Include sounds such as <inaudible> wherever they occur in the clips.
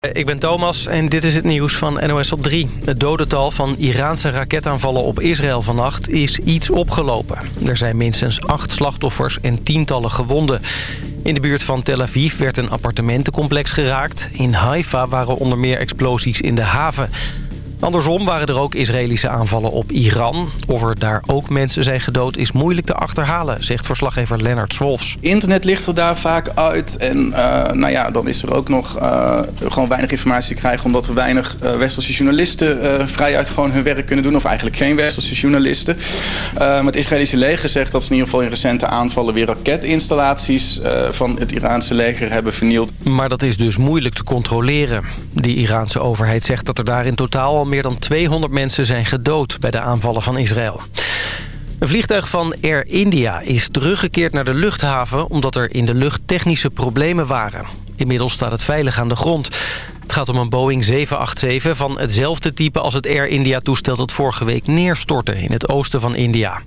Ik ben Thomas en dit is het nieuws van NOS op 3. Het dodental van Iraanse raketaanvallen op Israël vannacht is iets opgelopen. Er zijn minstens acht slachtoffers en tientallen gewonden. In de buurt van Tel Aviv werd een appartementencomplex geraakt. In Haifa waren onder meer explosies in de haven. Andersom waren er ook Israëlische aanvallen op Iran. Of er daar ook mensen zijn gedood is moeilijk te achterhalen, zegt verslaggever Lennart Swolfs. Internet ligt er daar vaak uit en uh, nou ja, dan is er ook nog uh, gewoon weinig informatie te krijgen... omdat er weinig uh, westerse journalisten vrijuit gewoon hun werk kunnen doen... of eigenlijk geen westerse journalisten. het Israëlische leger zegt dat ze in ieder geval in recente aanvallen... weer raketinstallaties van het Iraanse leger hebben vernield. Maar dat is dus moeilijk te controleren. De Iraanse overheid zegt dat er daar in totaal al meer dan 200 mensen zijn gedood bij de aanvallen van Israël. Een vliegtuig van Air India is teruggekeerd naar de luchthaven... omdat er in de lucht technische problemen waren. Inmiddels staat het veilig aan de grond. Het gaat om een Boeing 787 van hetzelfde type als het Air India-toestel... dat vorige week neerstortte in het oosten van India.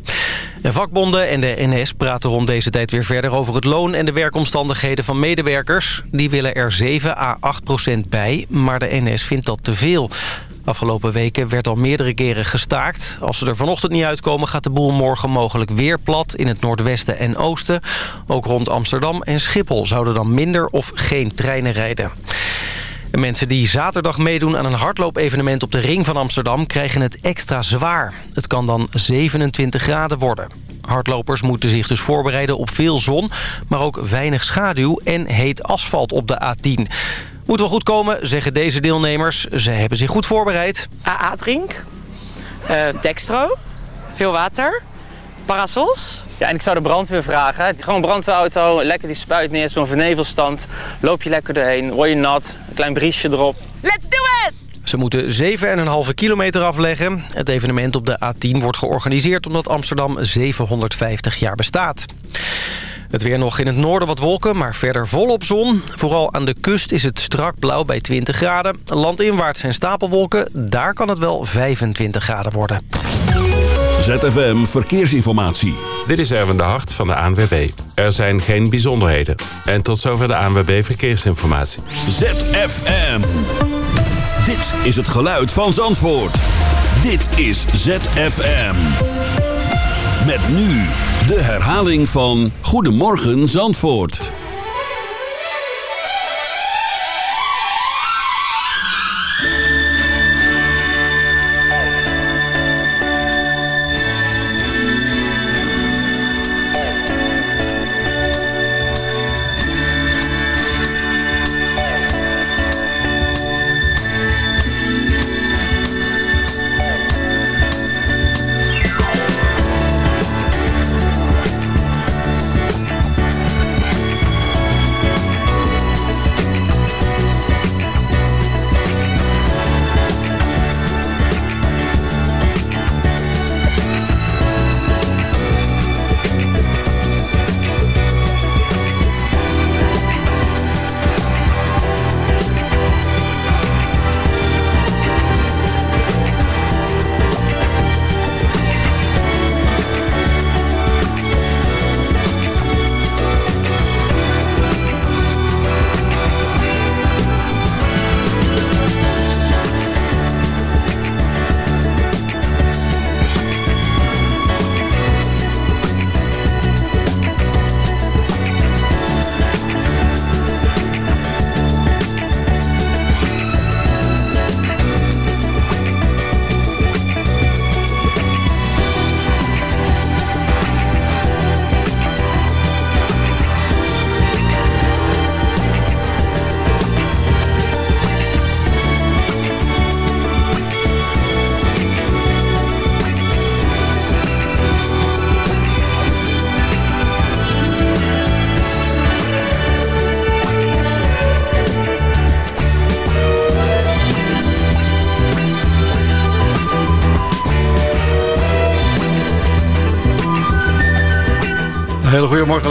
De vakbonden en de NS praten rond deze tijd weer verder over het loon... en de werkomstandigheden van medewerkers. Die willen er 7 à 8 procent bij, maar de NS vindt dat te veel. Afgelopen weken werd al meerdere keren gestaakt. Als ze er vanochtend niet uitkomen gaat de boel morgen mogelijk weer plat... in het noordwesten en oosten. Ook rond Amsterdam en Schiphol zouden dan minder of geen treinen rijden. De mensen die zaterdag meedoen aan een hardloopevenement op de ring van Amsterdam krijgen het extra zwaar. Het kan dan 27 graden worden. Hardlopers moeten zich dus voorbereiden op veel zon, maar ook weinig schaduw en heet asfalt op de A10. Moet wel goed komen, zeggen deze deelnemers. Ze hebben zich goed voorbereid. AA-drink, uh, dextro, veel water, parasols. Ja, en ik zou de brandweer vragen. Gewoon een brandweerauto, lekker die spuit neer, zo'n vernevelstand. Loop je lekker doorheen, word je nat, een klein briesje erop. Let's do it! Ze moeten 7,5 kilometer afleggen. Het evenement op de A10 wordt georganiseerd omdat Amsterdam 750 jaar bestaat. Het weer nog in het noorden wat wolken, maar verder volop zon. Vooral aan de kust is het strak blauw bij 20 graden. Landinwaarts zijn stapelwolken, daar kan het wel 25 graden worden. ZFM Verkeersinformatie. Dit is Erwin de Hart van de ANWB. Er zijn geen bijzonderheden. En tot zover de ANWB Verkeersinformatie. ZFM. Dit is het geluid van Zandvoort. Dit is ZFM. Met nu de herhaling van Goedemorgen Zandvoort.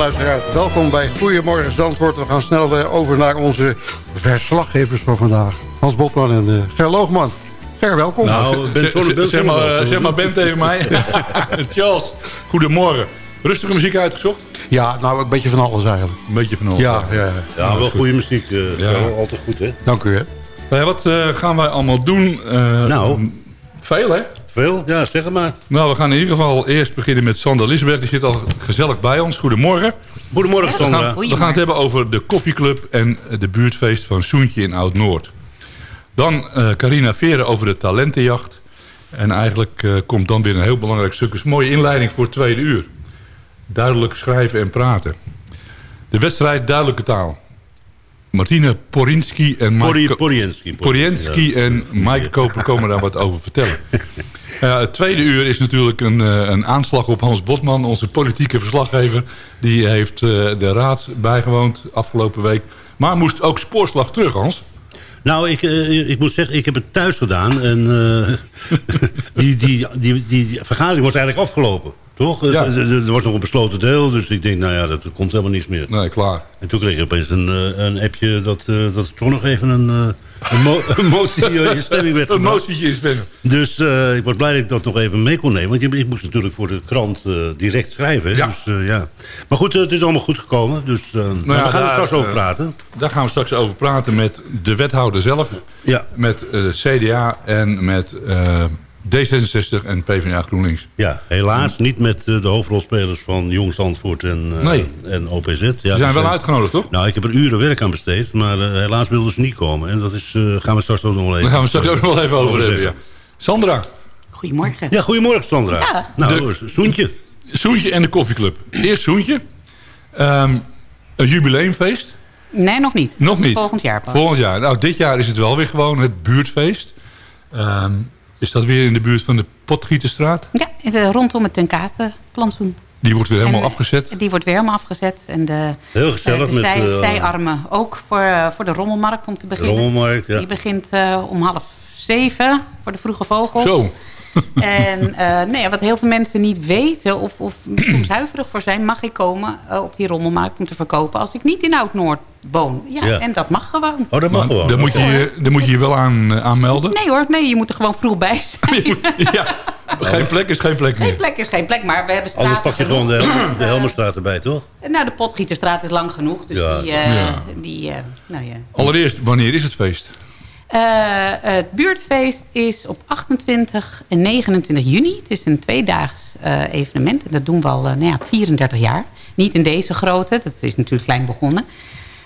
Luisteraars. Welkom bij Goedemorgen Zandvoort. We gaan snel uh, over naar onze verslaggevers van vandaag. Hans Botman en uh, Ger Loogman. Ger, welkom. Nou, ben, zeg, zeg, maar, uh, zeg maar Ben tegen mij. <laughs> Charles, goedemorgen. Rustige muziek uitgezocht? Ja, nou een beetje van alles eigenlijk. Een beetje van alles. Ja, ja, ja. ja wel goede muziek. Uh, ja. Altijd goed, hè? Dank u, hè. Nou wat eh, gaan wij allemaal doen? Eh, Nou. Veel, hè? Veel? Ja, zeg het maar. Nou, we gaan in ieder geval eerst beginnen met Sander Lisberg. Die zit al gezellig bij ons. Goedemorgen. Goedemorgen, We gaan, we gaan het hebben over de koffieclub en de buurtfeest van Soentje in Oud-Noord. Dan eh, Carina Veren over de talentenjacht. En eigenlijk eh, komt dan weer een heel belangrijk stuk. Een mooie inleiding voor het tweede uur. Duidelijk schrijven en praten. De wedstrijd Duidelijke Taal. Martine Porinski en Mike... Porienski. Porienski en Mike Koper komen daar wat over vertellen. <laughs> Ja, het tweede uur is natuurlijk een, eh, een aanslag op Hans Bosman, onze politieke verslaggever. Die heeft eh, de raad bijgewoond afgelopen week. Maar moest ook spoorslag terug, Hans. Nou, ik, eh, ik moet zeggen, ik heb het thuis gedaan. En <laughs> die, die, die, die vergadering was eigenlijk afgelopen. Toch? Ja. Er, was nog een besloten deel. Dus ik denk, nou ja, dat komt helemaal niets meer. Nee, klaar. En toen kreeg ik opeens een, een appje dat, dat ik toch nog even een, een, mo- <laughs> een motie eh, in <laughs> stemming werd Een motietje is binnen. Dus eh, ik was blij dat ik dat nog even mee kon nemen. Want ik, ik moest natuurlijk voor de krant eh, direct schrijven. Ja. Dus, ja. Maar goed, het is allemaal goed gekomen. Dus maar ja, we gaan er daar, straks over praten. Daar gaan we straks over praten met de wethouder zelf. Ja. Met CDA en met D66 en PvdA GroenLinks. Ja, helaas niet met eh, de hoofdrolspelers van Jong Zandvoort en, eh, Nee. en OPZ. Ja, zijn dus, wel eh, uitgenodigd, toch? Nou, ik heb er uren werk aan besteed, maar helaas wilden ze niet komen. En dat is, eh, gaan we straks ook nog wel even... Daar gaan we straks ook nog wel even over hebben. Ja. Sandra, Goedemorgen. Ja, goedemorgen Sandra. Ja. Nou, Soentje. Soentje en de koffieclub. Eerst Soentje. Ehm, een jubileumfeest. Nee, nog niet. Nog niet. Volgend jaar pas. Volgend jaar. Nou, dit jaar is het wel weer gewoon het buurtfeest. Ehm, is dat weer in de buurt van de Potgieterstraat? Ja, het, eh, rondom het Tenkatenplantsoen. Die wordt weer helemaal En, afgezet. Die wordt weer helemaal afgezet. En de, Heel gezellig eh, de met, zij- eh, zijarmen ook voor, voor de rommelmarkt om te beginnen. Rommelmarkt, ja. Die begint eh, om half zeven voor de vroege vogels. Zo. <laughs> En eh, nee, wat heel veel mensen niet weten of, of soms huiverig voor zijn... mag ik komen eh, op die rommelmarkt om te verkopen... als ik niet in Oud-Noord woon. Ja, Ja. en dat mag gewoon. Oh, dat mag gewoon. Daar moet je je, daar moet je je wel aan eh, aanmelden. Nee hoor, nee, je moet er gewoon vroeg bij <laughs> zijn. ja. Geen plek is geen plek Geen meer. plek is geen plek, maar we hebben straten Anders pak je genoeg. gewoon de, Helmer- <laughs> de Helmerstraat erbij, toch? Nou, de Potgieterstraat is lang genoeg. Dus Ja. die, eh, Ja. die eh, nou ja. Allereerst, wanneer is het feest? Eh, het buurtfeest is op 28 en 29 juni. Het is een tweedaags eh, evenement. En dat doen we al eh, nou ja, 34 jaar. Niet in deze grootte, dat is natuurlijk klein begonnen.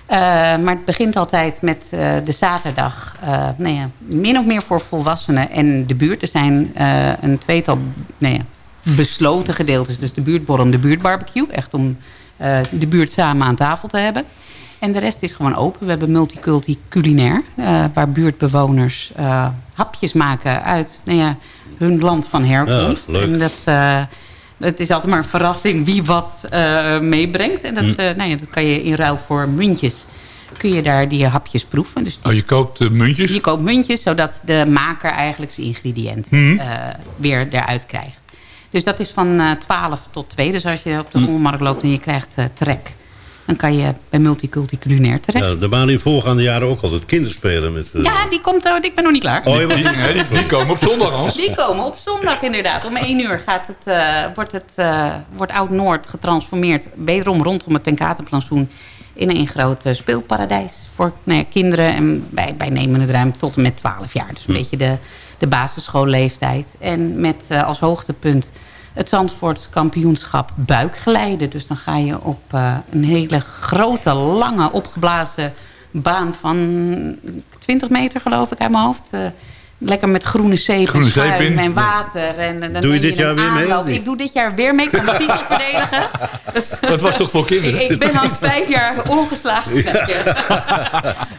Maar het begint altijd met de zaterdag. eh, nou ja, min of meer voor volwassenen en de buurt. Er zijn een tweetal nou ja, besloten gedeeltes. Dus de buurtborrel en de buurtbarbecue. Echt om de buurt samen aan tafel te hebben. En de rest is gewoon open. We hebben multiculti culinair. eh, waar buurtbewoners eh, hapjes maken uit nou ja, hun land van herkomst. Ja. En dat, eh, het is altijd maar een verrassing wie wat meebrengt. En dat, Hm. eh, nou ja, dat kan je in ruil voor muntjes. Kun je daar die hapjes proeven. Dus Oh, je koopt muntjes. je koopt muntjes, zodat de maker eigenlijk zijn ingrediënten Mhm. eh, weer eruit krijgt. Dus dat is van eh 12 tot 2. Dus als je op de rommelmarkt loopt en je krijgt trek... dan kan je bij Multiculti Culinair terecht. Ja, er waren in voorgaande jaren ook altijd kinderspelen. Met, eh, Ja, die komt, eh, ik ben nog niet klaar. Oh, Die, nee, die, die komen op zondag, Hans. Die komen op zondag inderdaad. Om 1 uur gaat het, eh, wordt, het, eh, wordt Oud-Noord getransformeerd. Wederom rondom het Tenkatenplantsoen. In een groot speelparadijs voor nou ja, kinderen. En wij, wij nemen het ruim tot en met 12 jaar. Dus een beetje de, de basisschoolleeftijd. En met als hoogtepunt het Zandvoorts kampioenschap buikglijden. Dus dan ga je op eh, een hele grote, lange, opgeblazen baan van 20 meter geloof ik uit mijn hoofd. Lekker met groene zeep Groene en zeep schuim in. en water. En, en dan Doe je dit jaar weer mee, aanloop. Ik doe dit jaar weer mee. Ik kan de titel <laughs> verdedigen. Dat was toch voor kinderen? Ik, ik ben al vijf jaar ongeslagen. <laughs>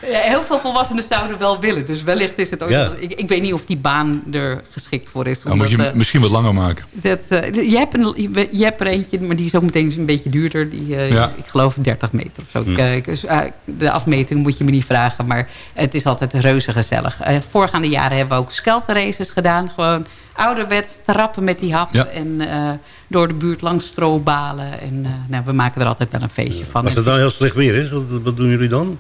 Ja. Heel veel volwassenen zouden wel willen. Dus wellicht is het ook... Ja. Ik, ik weet niet of die baan er geschikt voor is. Dan moet je omdat, eh, misschien wat langer maken. dat, eh, je, hebt een, je, hebt er eentje, maar die is ook meteen een beetje duurder. Die, eh, Ja. is, ik geloof 30 meter of zo. Ik- dus, de afmeting moet je me niet vragen, maar het is altijd reuze gezellig. Eh, voorgaande jaren hebben we ook skelterraces gedaan. Gewoon ouderwets trappen met die hap. Ja. En eh, door de buurt langs strobalen. En eh, nou, we maken er altijd wel een feestje van. Als het dan heel slecht weer is, wat, wat doen jullie dan?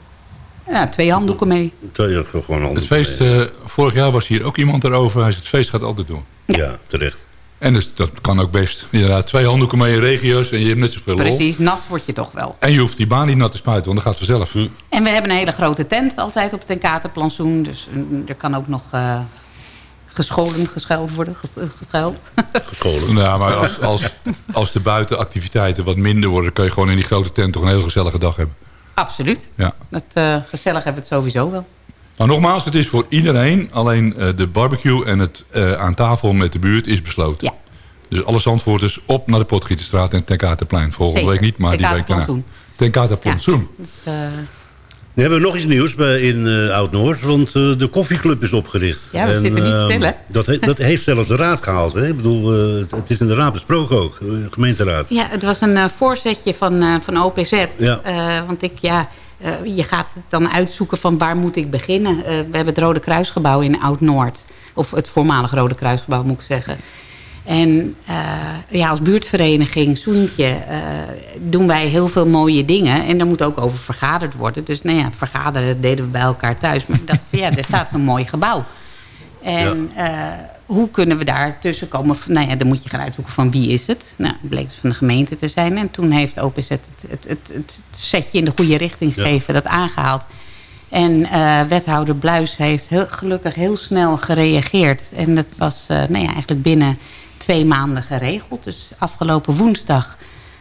Ja, twee handdoeken mee. Ja, gewoon Het feest, eh, vorig jaar was hier ook iemand erover. Hij zei, het feest gaat altijd door. Ja, terecht. En dus, dat kan ook best. Inderdaad, twee handdoeken mee in regio's en je hebt net zoveel lol. Precies, nat word je toch wel. En je hoeft die baan niet nat te spuiten, want dat gaat vanzelf. En we hebben een hele grote tent altijd op het Tenkatenplantsoen. Dus mm, er kan ook nog eh, gescholen, geschuild worden. eh, Geschuild. <laughs> Gescholen. Nou, maar als, als, als de buitenactiviteiten wat minder worden... kun je gewoon in die grote tent toch een heel gezellige dag hebben. Absoluut. Ja. Dat, eh, gezellig hebben we het sowieso wel. Maar nogmaals, het is voor iedereen. Alleen eh, de barbecue en het eh, aan tafel met de buurt is besloten. Ja. Dus alle Zandvoorters op naar de Potgieterstraat en Tenkatenplein. Volgende Zeker. week niet, maar die week daarna. Tenkatenplantsoen. Tenkatenplantsoen. Dus, eh, We hebben nog iets nieuws bij, in eh, Oud-Noord, want eh, de koffieclub is opgericht. Ja, we zitten niet ehm, stil, hè? Dat, he- dat heeft zelfs de raad gehaald. Hè? Ik bedoel, eh, het, het is in de raad besproken ook, de gemeenteraad. Ja, het was een voorzetje van, eh, van OPZ. Ja. Eh, want ik, ja, eh, je gaat het dan uitzoeken van waar moet ik beginnen. Eh, we hebben het Rode Kruisgebouw in Oud-Noord. Of het voormalig Rode Kruisgebouw, moet ik zeggen. En eh, ja, als buurtvereniging, Soentje, doen wij heel veel mooie dingen. En daar moet ook over vergaderd worden. Dus nou ja, vergaderen deden we bij elkaar thuis. Maar ik dacht van ja, er staat zo'n mooi gebouw. En hoe kunnen we daar tussen komen? Nou ja, dan moet je gaan uitzoeken van wie is het. Nou, het bleek dus van de gemeente te zijn. En toen heeft OPZ het, het, het, het setje in de goede richting Ja. gegeven, dat aangehaald. En eh, wethouder Bluis heeft heel, gelukkig heel snel gereageerd. En dat was eh, nou ja, eigenlijk binnen twee maanden geregeld. Dus afgelopen woensdag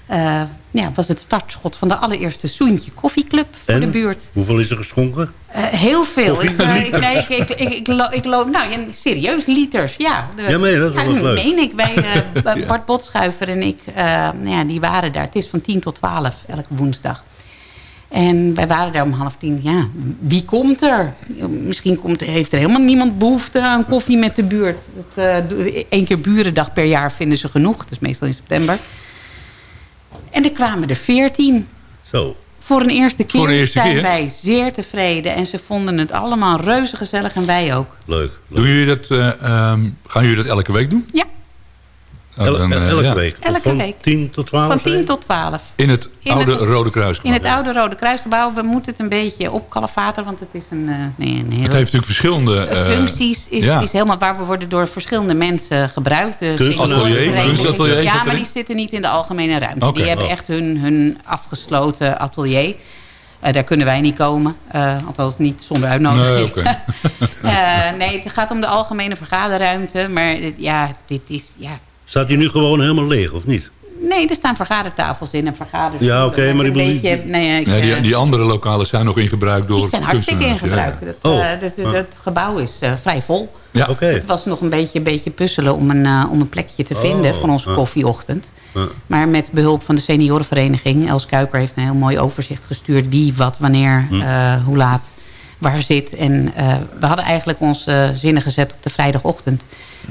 eh, ja, was het startschot van de allereerste Soentje Koffieclub voor En? de buurt. Hoeveel is er geschonken? Eh, heel veel. Ik, eh, ik, nee, ik, ik, ik, ik, lo- ik loop, nou ja, serieus, liters, ja. De- Ja, dat is wel leuk. meen ik. Bij <laughs> Bart Botschuiver en ik, nou ja, die waren daar. Het is van 10 tot 12 elke woensdag. En wij waren daar om half tien. Ja, wie komt er? Misschien komt, heeft er helemaal niemand behoefte aan koffie met de buurt. Eén keer burendag per jaar vinden ze genoeg. Dat is meestal in september. En er kwamen er veertien. Zo. Voor een eerste keer Voor een eerste zijn keer? wij zeer tevreden. En ze vonden het allemaal reuze gezellig en wij ook. Leuk. leuk. Doen jullie dat, eh, ehm, gaan jullie dat elke week doen? Ja, El- eh, elke ja. week. Elke van week. 10 tot 12? van zei 10 je? tot 12. In het In oude het- Rode Kruis. In het oude Rode Kruisgebouw. We moeten het een beetje opkalefateren. Want het is een, eh, nee, een heel... Het heeft natuurlijk verschillende... eh, eh, functies is, ja. is helemaal waar we worden door verschillende mensen gebruikt. Kunstatelier, kunstatelier Ja, maar die zitten niet in de algemene ruimte. Die hebben Oh. echt hun, hun afgesloten atelier. Eh, daar kunnen wij niet komen. Eh, althans niet zonder uitnodiging. Nee, oké. <laughs> Eh, nee, het gaat om de algemene vergaderruimte. Maar dit- ja, dit is... Ja, Staat die nu gewoon helemaal leeg, of niet? Nee, er staan vergadertafels in en vergaders. Ja, oké, maar een beetje, die- nee, ik, Nee, die, eh, die andere lokalen zijn nog in gebruik door die zijn hartstikke in gebruik. ja. Dat, Oh. eh, dat- gebouw is eh, vrij vol. Ja. Oké. Het was nog een beetje, een beetje puzzelen om een, eh, om een plekje te vinden Oh, van onze koffieochtend. Maar met behulp van de seniorenvereniging. Els Kuiper heeft een heel mooi overzicht gestuurd. Wie, wat, wanneer, hoe laat, waar zit. En eh, we hadden eigenlijk onze zinnen gezet op de vrijdagochtend.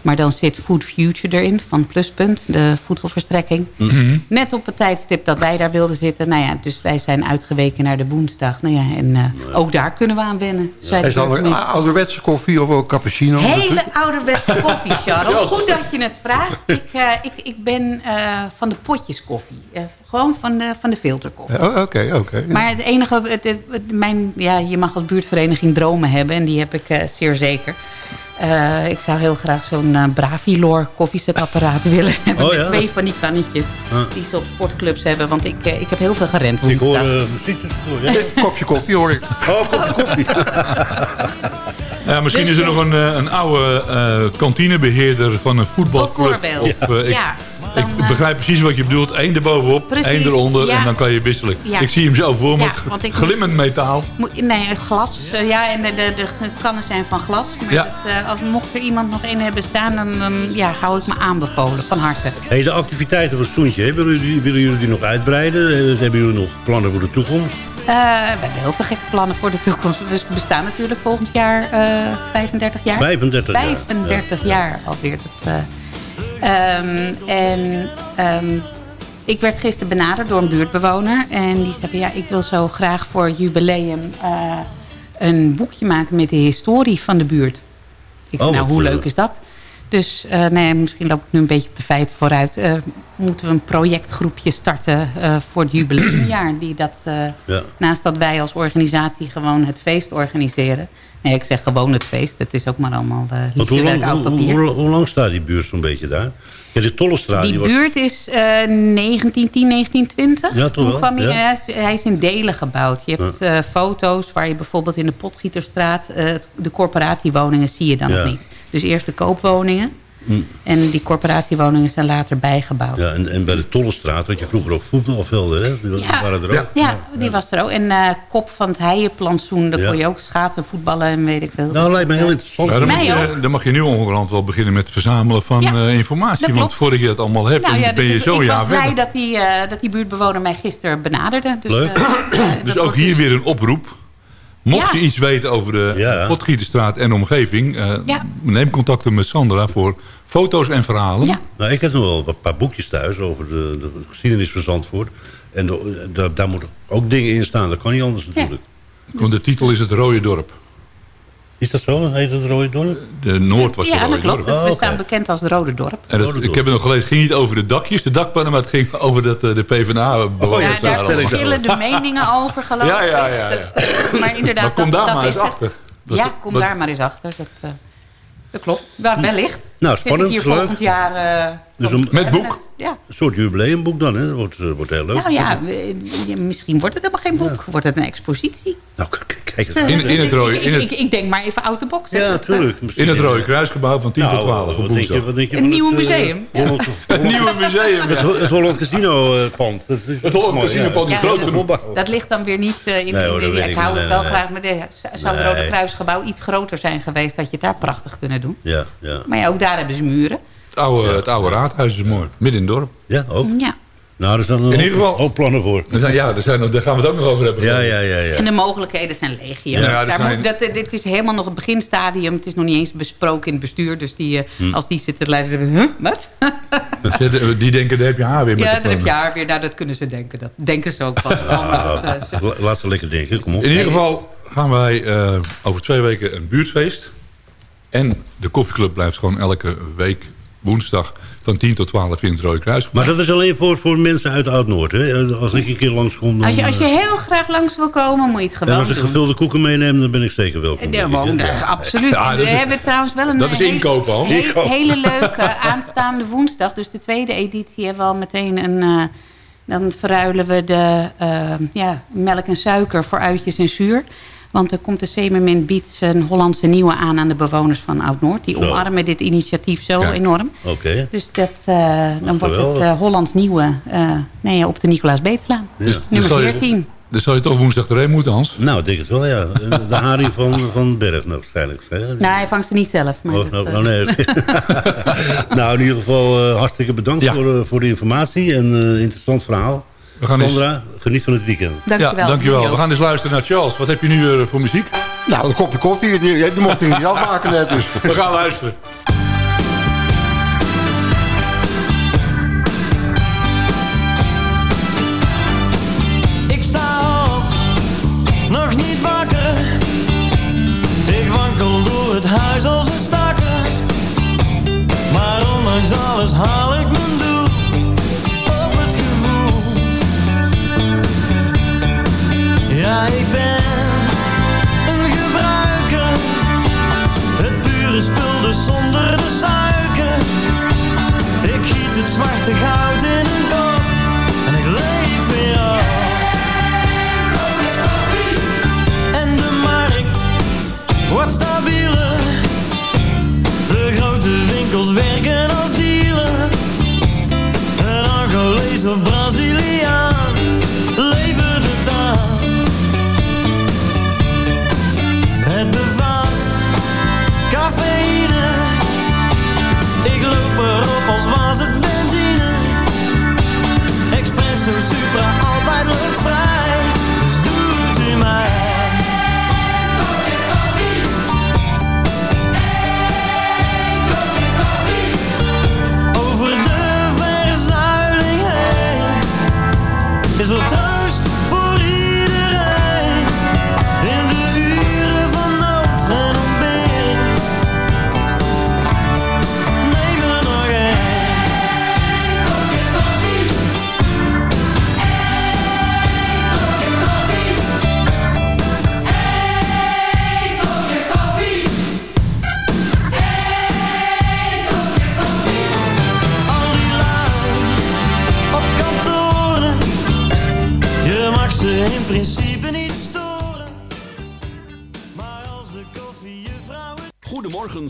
Maar dan zit Food Future erin van Pluspunt. De voedselverstrekking. Mhm. Net op het tijdstip dat wij daar wilden zitten. Nou ja, dus wij zijn uitgeweken naar de woensdag. Nou ja, en eh, ook daar kunnen we aan wennen. de Is dat een ouderwetse koffie of ook cappuccino? Hele ouderwetse <laughs> koffie, Charles. Goed dat je het vraagt. <laughs> Ik, eh, ik, ik ben eh, van de potjes koffie. Eh, gewoon van de, van de filterkoffie. Ja, Oké, oké. Maar het enige, het, het- het- mijn, ja, je mag als buurtvereniging dromen hebben. En die heb ik eh, zeer zeker. Eh, ik zou heel graag zo'n eh Bravilor koffiezetapparaat <laughs> willen hebben. Oh, met ja? twee van die kannetjes. Ja. Die ze op sportclubs hebben. Want ik, eh, ik heb heel veel gerend Ik hoor uh, muziek. Ja? Een kopje koffie hoor ik. Oh, kopje koffie. <laughs> Ja, misschien Dus, is er eh, nog een, eh, een oude eh, kantinebeheerder van een voetbalclub. Bijvoorbeeld. Of, eh, ik, ja, ik eh, begrijp precies wat je bedoelt. Eén erbovenop, Precies, één eronder ja. en dan kan je wisselen. Ja. Ik zie hem zo voor me. Glimmend metaal. Moet- Nee, glas. Eh, ja, en de, de, de kannen zijn van glas. Maar Ja. dat, eh, als mocht er iemand nog één hebben staan, dan, dan ja, hou ik me aanbevolen. Van harte. Hey, de activiteiten van Stoentje, hè, willen jullie, willen jullie die nog uitbreiden? Hebben jullie nog plannen voor de toekomst? Eh, we hebben heel veel gekke plannen voor de toekomst. We bestaan natuurlijk volgend jaar eh 35 jaar. 35 jaar. 35 jaar alweer. Dat, eh, ehm, en ehm, ik werd gisteren benaderd door een buurtbewoner. En die zei ja, ik wil zo graag voor jubileum eh, een boekje maken met de historie van de buurt. Ik zei, Oh, nou, wat, hoe leuk is dat? Dus eh, nee, misschien loop ik nu een beetje op de feiten vooruit. Eh, moeten we een projectgroepje starten voor het jubileumjaar. Die dat, Ja. naast dat wij als organisatie gewoon het feest organiseren... Nee, ik zeg gewoon het feest. Het is ook maar allemaal uh, lang, oud papier. hoe, hoe lang staat die buurt zo'n beetje daar? Ja, de Tollestraat... Die, die was- buurt is eh 1910, 1920. Ja, toch Toen wel, kwam hij, ja. hij is- hij is in delen gebouwd. Je hebt eh, foto's waar je bijvoorbeeld in de Potgieterstraat... eh, de corporatiewoningen zie je dan nog niet. Dus eerst de koopwoningen. Hm. En die corporatiewoningen zijn later bijgebouwd. Ja, en, en bij de Tollestraat had je vroeger ook voetbalvelden, hè? Die Ja. waren er ook. Ja, die was er ook. En eh, Kop van het Heijenplantsoen, daar Ja. kon je ook schaatsen, voetballen en weet ik veel. Nou, lijkt me heel interessant. Ja, dan, moet Mij je, ook. dan mag je nu onderhand wel beginnen met het verzamelen van Ja, eh, informatie. Want voordat je dat allemaal hebt, Nou ja, ben je zo'n ik jaar was blij dat die, eh, dat die buurtbewoner mij gisteren benaderde. Dus, Leuk. Dus ook hier weer een oproep. Mocht Ja. je iets weten over de Ja. Potgieterstraat en omgeving... eh, Ja. neem contact op met Sandra voor foto's en verhalen. Ja. Nou, ik heb nog wel een paar boekjes thuis over de, de geschiedenis van Zandvoort. En de- daar- daar moeten ook dingen in staan. Dat kan niet anders natuurlijk. Want de titel is Het Rode Dorp. Is dat zo? Heet het Rode Dorp? De Noord was ja, het Rode dat klopt. Dorp. We Oh, staan bekend als het Rode Dorp. En dat, ik heb het nog gelezen, het ging niet over de dakjes, de dakpannen, maar het ging over dat eh, de PvdA Oh, Ja, daar verschillen de meningen over, geloof Ja, ja, ik. ja, ja. Dat, eh, maar inderdaad, Maar kom dat, daar dat maar eens achter. Dat- ja, kom wat- daar maar eens achter. Dat, eh, dat klopt. Ja, wellicht. Nou, spannend, ik hier volgend jaar... eh, Dus een- we Met boek? het- Ja. Een soort jubileumboek dan, hè? Dat wordt, eh, wordt heel leuk. Nou ja, misschien wordt het helemaal geen boek. Wordt het een expositie. Nou, kijk eens. In- in het rode- Ik, in het- ik, ik denk maar even out the box. hè. Ja, Dat, tuurlijk. In het Rode Kruisgebouw van 10 Nou, tot 12 op wat denk je, wat denk je Een nieuw het, eh, museum. Holland- <laughs> Het nieuwe museum. Het, ja. Ho- het Holland Casino pand. Dat is Het Holland mooi, Casino ja. pand is groot dat- genoeg. Dat ligt dan weer niet eh, in Nee, in hoor, dat de- Ik ik hou het wel graag. Maar de, zou het. Rode Kruisgebouw iets groter zijn geweest... had je het daar prachtig kunnen doen. Ja, ja. Maar ja, ook daar hebben ze muren. Het oude, het oude raadhuis is mooi, midden in het dorp. Ja, ook. Ja. Nou, er zijn In ieder geval- ook plannen voor. Er zijn, ja, er zijn, nog- daar gaan we het ook nog over hebben. Ja, ja, ja. ja. En de mogelijkheden zijn legio. Ja, Daar zijn- moet, dat, dit is helemaal nog het beginstadium. Het is nog niet eens besproken in het bestuur. Dus die, eh, Hm. als die zitten te luisteren... Huh, wat? <laughs> Die denken, daar heb je haar weer met ja, dan heb je haar weer. Nou, dat kunnen ze denken. Dat denken ze ook vast eh, <laughs> Laat ze lekker denken, kom op. In ieder geval gaan wij eh, over twee weken een buurtfeest. En de koffieclub blijft gewoon elke week woensdag van 10 tot 12 in het Rode Kruis. Maar dat is alleen voor, voor mensen uit Oud-Noord, hè? Als ik een keer langskom, dan... als, je, als je eh, heel graag langs wil komen, moet je het en gewoon als ik doen. gevulde koeken meeneem, dan ben ik zeker welkom. Ja, gewoon, Ja. absoluut. Ja, We hebben trouwens wel een dat is he- Inkopen. hele <laughs> leuke aanstaande woensdag. Dus de tweede editie hebben we al meteen een... eh, dan verruilen we de eh, ja, melk en suiker voor uitjes en zuur. Want er komt de Semermin biedt zijn Hollandse nieuwe aan aan de bewoners van Oud-Noord. Die Zo. omarmen dit initiatief zo Kijk. enorm. Oké. Dus dat, eh, dan wordt het eh, Hollands nieuwe eh, nee, op de Nicolaas Beetslaan. Ja. Dus Nummer zal je- 14. Dus zal je toch woensdag erheen moeten, Hans? Nou, ik denk het wel, ja. De haring van, van Berg, nou, waarschijnlijk. hè? Nou, hij vangt ze niet zelf. Maar Oh, dat, nou, nou, nee. <laughs> nou, in ieder geval eh, hartstikke bedankt Ja. voor, voor de informatie en eh interessant verhaal. We gaan eens- Sandra, geniet van het weekend. Dankjewel. Ja, dankjewel. We gaan eens luisteren naar Charles. Wat heb je nu eh, voor muziek? Nou, een kopje koffie, die, die mocht ik niet afmaken net. Dus. We gaan luisteren. Ik sta op, nog niet wakker. Ik wankel door het huis als een stakker. Maar ondanks alles haal ik mijn Ik ben een gebruiker. Het pure spul dus zonder de suiker. Ik giet het zwarte goud in een kop en ik leef weer op. En de markt wordt stabieler. De grote winkels werken als dealer. Een Angolees of Braziliaan Espresso Supra,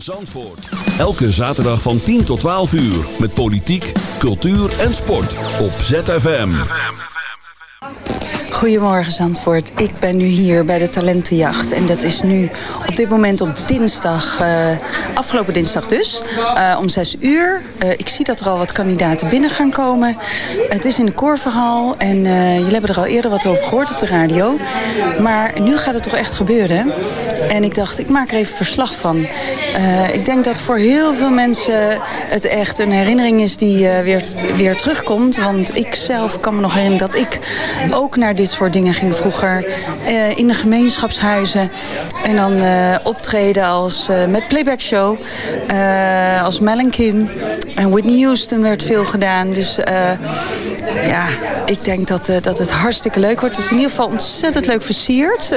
Zandvoort. Elke zaterdag van 10 tot 12 uur. Met politiek, cultuur en sport. Op ZFM. Goedemorgen Zandvoort. Ik ben nu hier bij de Talentenjacht. En dat is nu op dit moment op dinsdag, eh, afgelopen dinsdag dus, eh, om 6 uur. Eh, ik zie dat er al wat kandidaten binnen gaan komen. Het is in de Korverhal en jullie hebben er al eerder wat over gehoord op de radio. Maar nu gaat het toch echt gebeuren. En ik dacht, ik maak er even verslag van. Ik denk dat voor heel veel mensen het echt een herinnering is die weer, weer terugkomt. Want ik zelf kan me nog herinneren dat ik ook naar dit soort dingen ging vroeger uh, in de gemeenschapshuizen. En dan optreden als, met playback show. als Mel en Kim. En Whitney Houston werd veel gedaan. Dus ja, ik denk dat, dat het hartstikke leuk wordt. Het is in ieder geval ontzettend leuk versierd.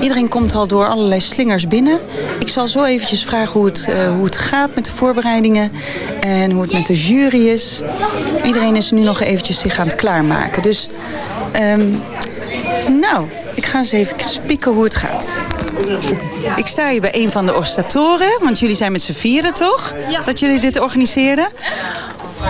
iedereen komt al door allerlei slingers binnen. Ik zal zo eventjes vragen hoe het, hoe het gaat met de voorbereidingen. En hoe het met de jury is. Iedereen is nu nog eventjes zich aan het klaarmaken. Dus Um, nou, ik ga eens even spieken hoe het gaat. Ik sta hier bij een van de organisatoren, want jullie zijn met z'n vieren toch? Ja. Dat jullie dit organiseren.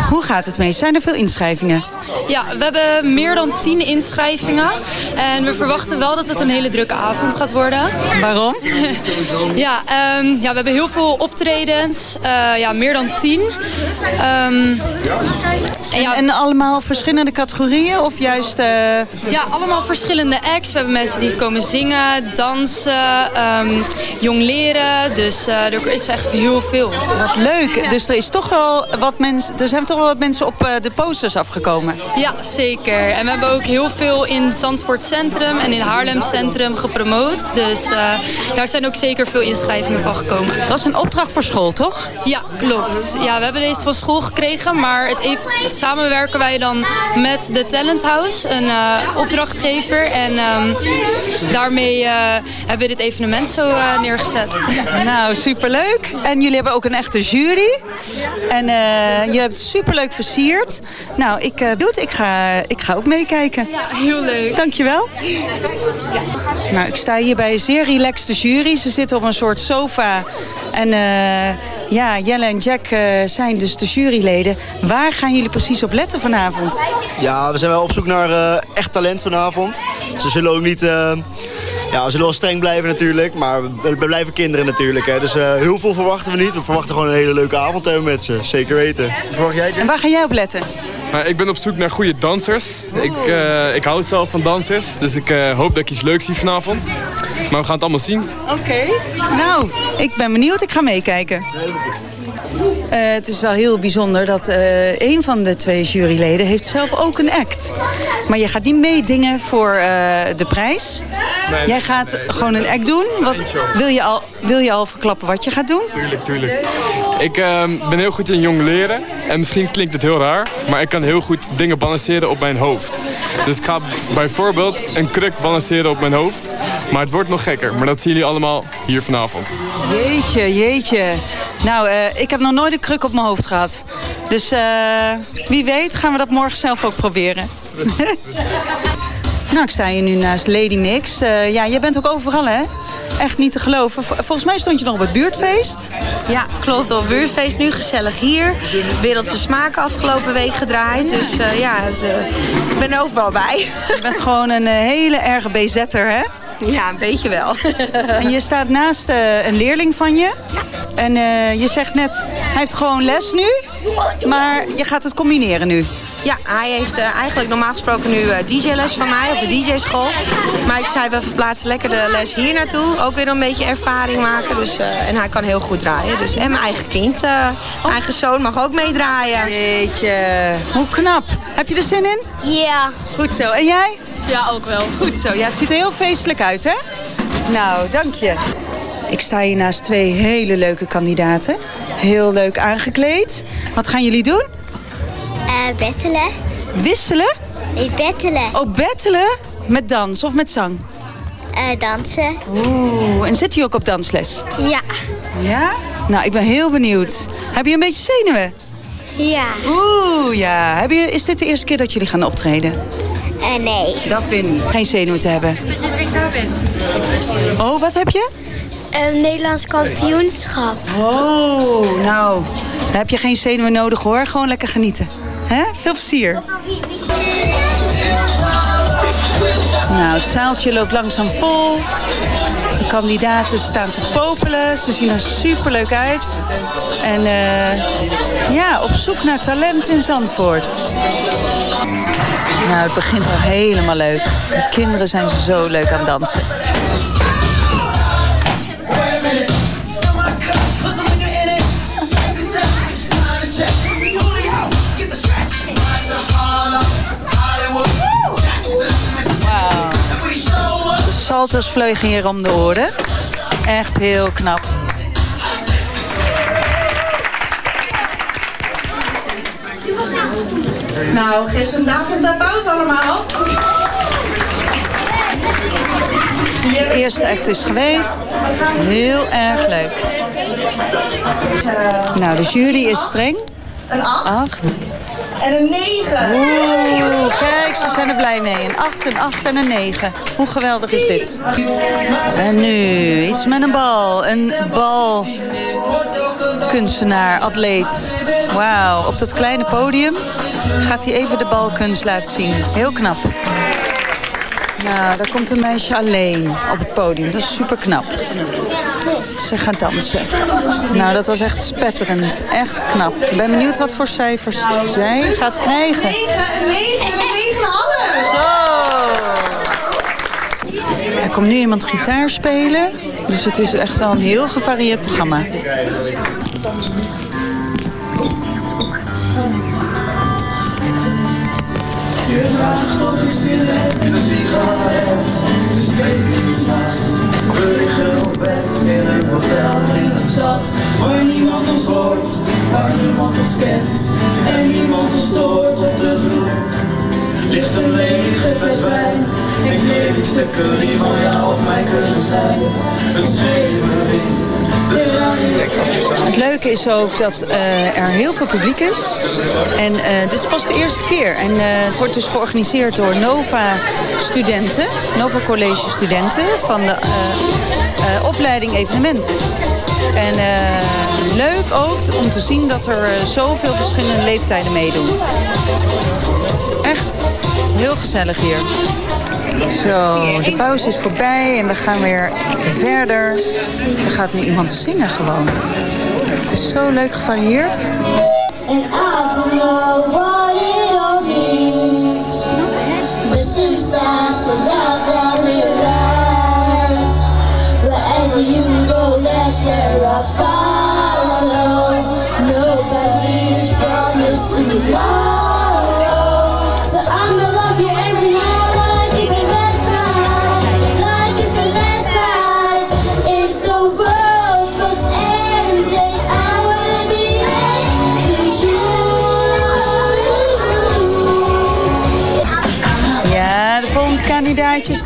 Hoe gaat het mee? Zijn er veel inschrijvingen? Ja, we hebben meer dan tien inschrijvingen. En we verwachten wel dat het een hele drukke avond gaat worden. Waarom? <laughs> ja, um, ja, we hebben heel veel optredens. Uh, ja, meer dan tien. Um, en, ja, en, allemaal verschillende categorieën? Of juist... Uh... Ja, allemaal verschillende acts. We hebben mensen die komen zingen, dansen, um, jong leren. Dus uh, er is echt heel veel. Wat leuk. Ja. Dus er is toch wel wat mensen... Er zijn toch wel wat mensen op de posters afgekomen? Ja, zeker. En we hebben ook heel veel in Zandvoort Centrum en in Haarlem Centrum gepromoot. Dus uh, daar zijn ook zeker veel inschrijvingen van gekomen. Dat is een opdracht voor school, toch? Ja, klopt. Ja, we hebben deze van school gekregen, maar het even, samenwerken wij dan met de Talent House, een uh, opdrachtgever. En um, daarmee uh, hebben we dit evenement zo neergezet. Nou, superleuk. En jullie hebben ook een echte jury. En je hebt het superleuk versierd. Nou, ik uh, doe het. Ik ga, ik ga ook meekijken. Ja, heel leuk. Dankjewel. Nou, ik sta hier bij een zeer relaxte jury. Ze zitten op een soort sofa. En uh, ja, Jelle en Jack uh, zijn dus de juryleden. Waar gaan jullie precies op letten vanavond? Ja, we zijn wel op zoek naar echt talent vanavond. Ze zullen ook niet... Ja, we zullen wel streng blijven natuurlijk, maar we blijven kinderen natuurlijk. Hè. Dus uh, heel veel verwachten we niet. We verwachten gewoon een hele leuke avond hebben met ze. Zeker weten. Verwacht jij En waar ga jij op letten? Nou, ik ben op zoek naar goede dansers. Ik, uh, ik hou zelf van dansers, dus ik uh, hoop dat ik iets leuks zie vanavond. Maar we gaan het allemaal zien. Oké, okay. nou, ik ben benieuwd. Ik ga meekijken. Uh, het is wel heel bijzonder dat uh, een van de twee juryleden heeft zelf ook een act. Maar je gaat niet meedingen voor uh, de prijs. Nee, Jij gaat nee, gewoon een act doen. Wat, wil, je al, wil je al verklappen wat je gaat doen? Tuurlijk, tuurlijk. Ik ehm, ben heel goed in jong leren. En misschien klinkt het heel raar, maar ik kan heel goed dingen balanceren op mijn hoofd. Dus ik ga bijvoorbeeld een kruk balanceren op mijn hoofd. Maar het wordt nog gekker. Maar dat zien jullie allemaal hier vanavond. Jeetje, jeetje. Nou, uh, ik heb nog nooit een kruk op mijn hoofd gehad. Dus uh, wie weet gaan we dat morgen zelf ook proberen. <laughs> nou, ik sta hier nu naast Lady Mix. Uh, ja, jij bent ook overal, hè? Echt niet te geloven. Volgens mij stond je nog op het buurtfeest. Ja, klopt. Op het buurtfeest nu gezellig hier. Wereldse smaken afgelopen week gedraaid. Dus ja, het, ik ben overal bij. Je bent gewoon een hele erge BZ'er, hè? Ja, een beetje wel. <laughs> en je staat naast uh, een leerling van je. Ja. En uh, je zegt net, hij heeft gewoon les nu. Maar je gaat het combineren nu. Ja, hij heeft uh, eigenlijk normaal gesproken nu DJ-les van mij op de DJ-school. Maar ik zei, we verplaatsen lekker de les hier naartoe. Ook weer een beetje ervaring maken. Dus, en hij kan heel goed draaien. Dus, en mijn eigen kind, oh. eigen zoon mag ook meedraaien. Jeetje, hoe knap. Heb je er zin in? Ja. Goed zo. En jij? Ja, ook wel. Goed zo. Ja, het ziet er heel feestelijk uit, hè? Nou, dank je. Ik sta hier naast twee hele leuke kandidaten. Heel leuk aangekleed. Wat gaan jullie doen? Uh, bettelen. Wisselen? Nee, bettelen. Oh, bettelen? Met dans of met zang? Uh, dansen. Oeh, en zit je ook op dansles? Ja. Ja? Nou, ik ben heel benieuwd. Heb je een beetje zenuwen? Ja. Oeh, ja. Heb je, is dit de eerste keer dat jullie gaan optreden? Uh, nee. Dat win niet. Geen zenuwen te hebben. Oh, wat heb je? een Nederlands kampioenschap. Oh, nou, daar heb je geen zenuwen nodig hoor. Gewoon lekker genieten. Hè? Veel plezier. Nou, het zaaltje loopt langzaam vol. De kandidaten staan te popelen. Ze zien er superleuk uit. En eh, ja, op zoek naar talent in Zandvoort. Nou, het begint al helemaal leuk. De kinderen zijn zo leuk aan het dansen. Wauw. De salto's vliegen hier om de oren. Echt heel knap. Nou, geef ze een David een applaus allemaal. De eerste act is geweest. Heel erg leuk. Nou, de jury is streng. Een 8. Acht. En een 9. Oeh, kijk, ze zijn er blij mee. Een 8, een 8 en een 9. Hoe geweldig is dit? En nu iets met een bal. Een bal. Kunstenaar, atleet. Wauw, op dat kleine podium gaat hij even de balkunst laten zien. Heel knap. Nou, daar komt een meisje alleen op het podium. Dat is super knap. Ze gaat dansen. Nou, dat was echt spetterend. Echt knap. Ik ben benieuwd wat voor cijfers zij gaat krijgen. 9, een 9 en een 9 alles. Zo! Er komt nu iemand gitaar spelen. Dus het is echt wel een heel gevarieerd programma. Je vraagt of ik zin heb in een sigaret. Het is twee uur s'nachts. Liggen op bed in een hotel in een stad. Waar niemand ons hoort, waar niemand ons kent. En niemand ons stoort op de vloer. Ligt een lege fles wijn. En kledingstukken die van jou of mij kunnen zijn. Een schemering. Het leuke is ook dat eh, er heel veel publiek is. En eh, dit is pas de eerste keer. En eh, het wordt dus georganiseerd door Nova-studenten. Nova College studenten van de opleiding evenementen. En leuk ook om te zien dat er zoveel verschillende leeftijden meedoen. Echt heel gezellig hier. Zo, de pauze is voorbij en we gaan weer verder. Er gaat nu iemand zingen gewoon. Het is zo leuk gevarieerd. And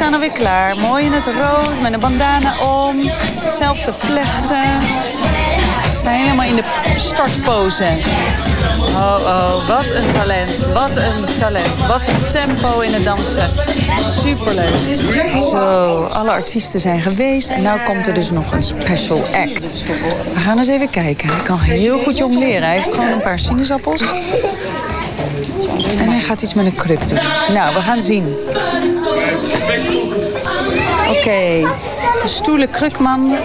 staan alweer klaar. Mooi in het rood, met een bandana om. Zelf te vlechten. Ze staan helemaal in de startpose. Oh, oh, wat een talent. Wat een talent. Wat een tempo in het dansen. Superleuk. Zo, alle artiesten zijn geweest. En nu komt er dus nog een special act. We gaan eens even kijken. Hij kan heel goed jong leren. Hij heeft gewoon een paar sinaasappels. En hij gaat iets met een kruk doen. Nou, we gaan zien. Oké, de stoele krukman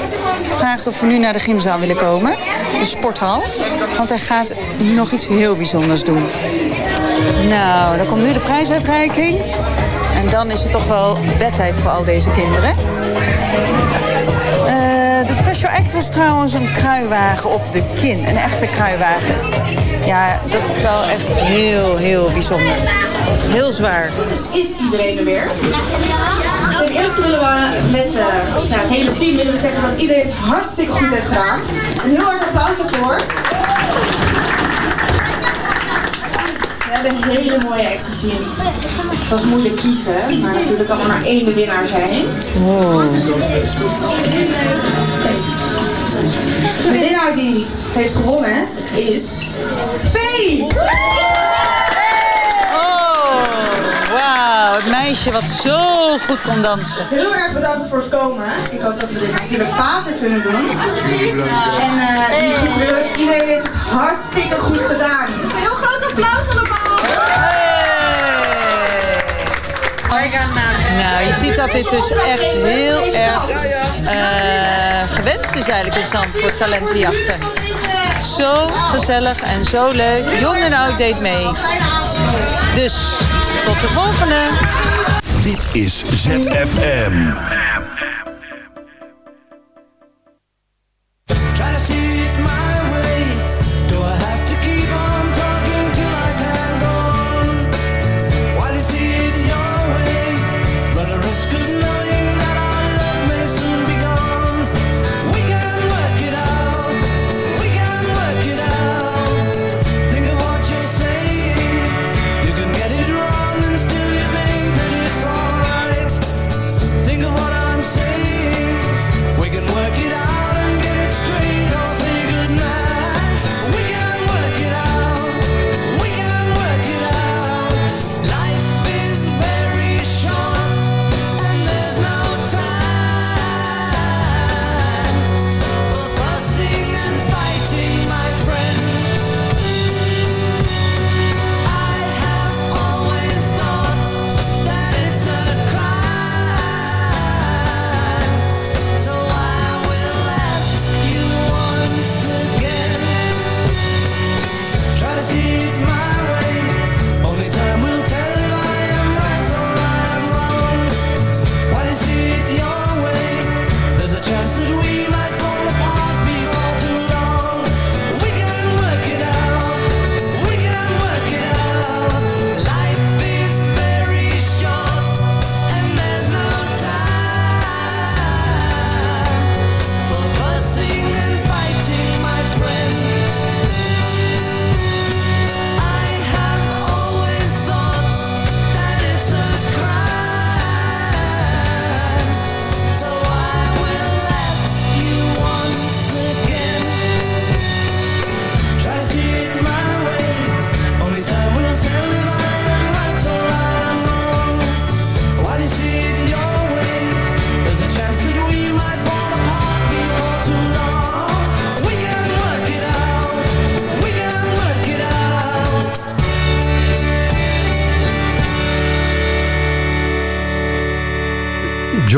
vraagt of we nu naar de gymzaal willen komen. De sporthal. Want hij gaat nog iets heel bijzonders doen. Nou, dan komt nu de prijsuitreiking. En dan is het toch wel bedtijd voor al deze kinderen. Eh, de special act was trouwens een kruiwagen op de kin. Een echte kruiwagen. Ja, dat is wel echt heel, heel bijzonder. Heel zwaar. Dus is iedereen er weer? Ten eerste willen we met eh, nou, het hele team willen zeggen dat iedereen het hartstikke goed heeft gedaan. Een heel erg applaus daarvoor. We hebben een hele mooie acts gezien. Het was moeilijk kiezen, maar natuurlijk kan er maar één de winnaar zijn. De winnaar die heeft gewonnen is Vee! Oh, wauw. het meisje wat zo goed kon dansen. Heel erg bedankt voor het komen. Ik hoop dat we dit natuurlijk vaker kunnen doen. En eh, goed, iedereen heeft het hartstikke goed gedaan. Een heel groot applaus allemaal. Nou, je ziet dat dit dus echt heel erg eh, gewenst is eigenlijk in Zandvoort, talentenjachten. Zo gezellig en zo leuk. Jong en oud deed mee. Dus, tot de volgende. Dit is ZFM.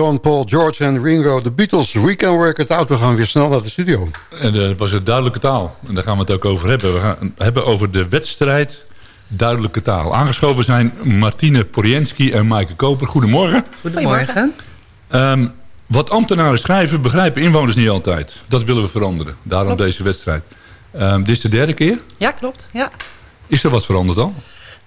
John, Paul, George en Ringo, de Beatles. We can work it out. We gaan weer snel naar de studio. En dat was een duidelijke taal. En daar gaan we het ook over hebben. We gaan het hebben over de wedstrijd duidelijke taal. Aangeschoven zijn Martine Porienski en Maaike Koper. Goedemorgen. Goedemorgen. Ehm, wat ambtenaren schrijven begrijpen inwoners niet altijd. Dat willen we veranderen. Daarom Klopt. deze wedstrijd. Ehm, dit is de derde keer. Ja, klopt. Ja. Is er wat veranderd al?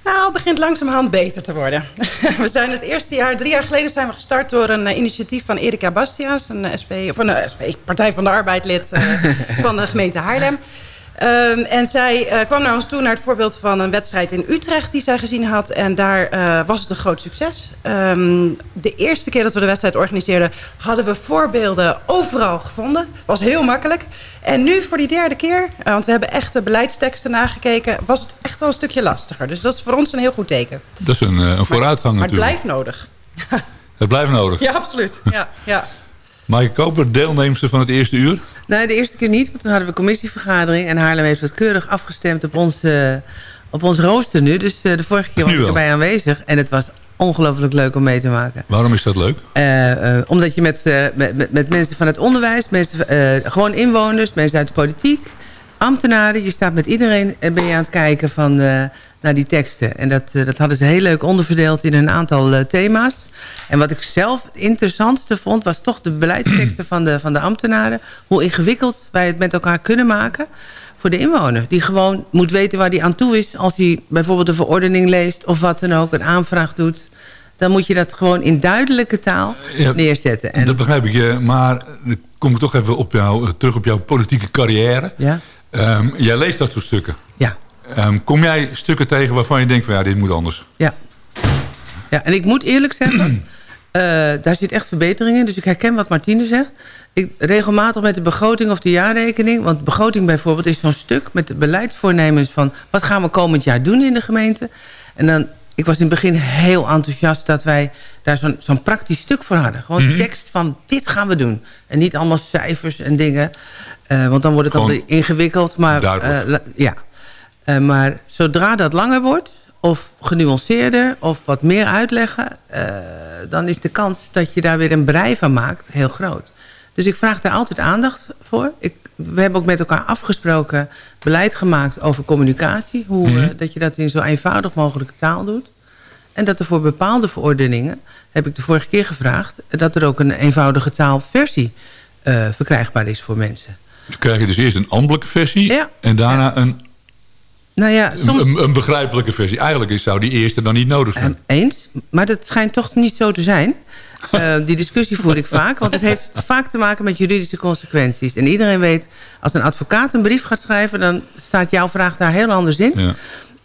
Nou, het begint langzamerhand beter te worden. <laughs> we zijn het eerste jaar, drie jaar geleden zijn we gestart door een eh, initiatief van Erika Bastiaans, een eh, SP, of een eh, SP, Partij van de Arbeid lid <laughs> van de gemeente Haarlem. Ehm, en zij eh, kwam naar ons toe naar het voorbeeld van een wedstrijd in Utrecht die zij gezien had. En daar eh, was het een groot succes. Ehm, de eerste keer dat we de wedstrijd organiseerden hadden we voorbeelden overal gevonden. Was heel makkelijk. En nu voor die derde keer, eh, want we hebben echt de beleidsteksten nagekeken, was het echt wel een stukje lastiger. Dus dat is voor ons een heel goed teken. Dat is een, een vooruitgang Maar het natuurlijk. blijft nodig. Het blijft nodig. <laughs> Ja, absoluut. Ja, ja. Maaike Koper, deelnemster van het eerste uur. Nee, de eerste keer niet, want toen hadden we commissievergadering... en Haarlem heeft wat keurig afgestemd op ons, eh, op ons rooster nu. Dus eh, de vorige keer <laughs> was ik erbij aanwezig. En het was ongelooflijk leuk om mee te maken. Waarom is dat leuk? Eh, omdat je met, met, met- mensen van het onderwijs, mensen, gewoon inwoners, mensen uit de politiek, ambtenaren. Je staat met iedereen en ben je aan het kijken van, naar die teksten. En dat, eh, dat hadden ze heel leuk onderverdeeld in een aantal eh, thema's. En wat ik zelf het interessantste vond, was toch de beleidsteksten van de, van de ambtenaren. Hoe ingewikkeld wij het met elkaar kunnen maken voor de inwoner. Die gewoon moet weten waar hij aan toe is als hij bijvoorbeeld een verordening leest of wat dan ook, een aanvraag doet. Dan moet je dat gewoon in duidelijke taal Ja, neerzetten. En Dat begrijp ik. je, Maar dan kom ik toch even op jou, eh, terug op jouw politieke carrière. Ja. Ehm, jij leest dat soort stukken. Ja. Ehm, kom jij stukken tegen waarvan je denkt, van, ja, dit moet anders? Ja. ja, en ik moet eerlijk zeggen, <clears throat> eh, daar zit echt verbetering in. Dus ik herken wat Martine zegt. Ik, regelmatig met de begroting of de jaarrekening. Want begroting bijvoorbeeld is zo'n stuk met de beleidsvoornemens van... wat gaan we komend jaar doen in de gemeente. En dan, Ik was in het begin heel enthousiast dat wij daar zo'n zo'n praktisch stuk voor hadden. Gewoon Mhm. tekst van dit gaan we doen. En niet allemaal cijfers en dingen. Eh, want dan wordt het dan ingewikkeld. Maar, eh, ja. Eh, maar zodra dat langer wordt, of genuanceerder, of wat meer uitleggen... eh, dan is de kans dat je daar weer een brei van maakt heel groot. Dus ik vraag daar altijd aandacht voor. Ik, we hebben ook met elkaar afgesproken, beleid gemaakt over communicatie. Hoe, Mhm. eh, dat je dat in zo eenvoudig mogelijke taal doet. En dat er voor bepaalde verordeningen, heb ik de vorige keer gevraagd... dat er ook een eenvoudige taalversie verkrijgbaar is voor mensen. Dan krijg je dus eerst een ambtelijke versie en daarna een, Nou ja, soms... een, een begrijpelijke versie. Eigenlijk is- zou die eerste dan niet nodig zijn. Eens, maar dat schijnt toch niet zo te zijn. <laughs> Eh, die discussie voer ik vaak, want het heeft vaak te maken met juridische consequenties. En iedereen weet, als een advocaat een brief gaat schrijven... dan staat jouw vraag daar heel anders in. Ja.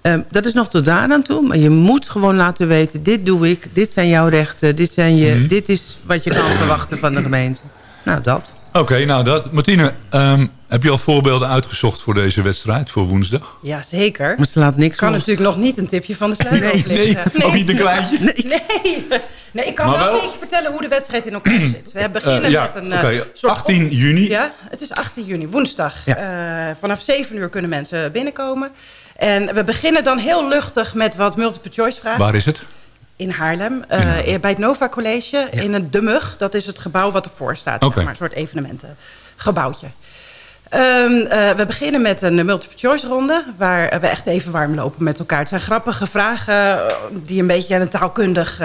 Eh, dat is nog tot daar aan toe, maar je moet gewoon laten weten... dit doe ik, dit zijn jouw rechten, dit, zijn je, Mhm. dit is wat je kan verwachten van de gemeente. Nou, dat. Oké, nou dat. Martine, ehm, heb je al voorbeelden uitgezocht voor deze wedstrijd, voor woensdag? Ja, zeker. Maar slaat niks kan los. natuurlijk nog niet een tipje van de sluier Nee, nee, ook niet een kleintje? Nee. nee. ik kan Maar wel, wel- een beetje vertellen hoe de wedstrijd in elkaar zit. We beginnen Eh, ja, met een eh, oké, soort 18 juni. Ja, het is 18 juni, woensdag. Ja. Eh, vanaf 7 uur kunnen mensen binnenkomen. En we beginnen dan heel luchtig met wat multiple choice vragen. Waar is het? In Haarlem, eh, bij het Nova College, in het De Mug. Dat is het gebouw wat ervoor staat, zeg maar, een soort evenementengebouwtje. Ehm, eh, we beginnen met een multiple choice ronde, waar we echt even warm lopen met elkaar. Het zijn grappige vragen eh, die een beetje een taalkundig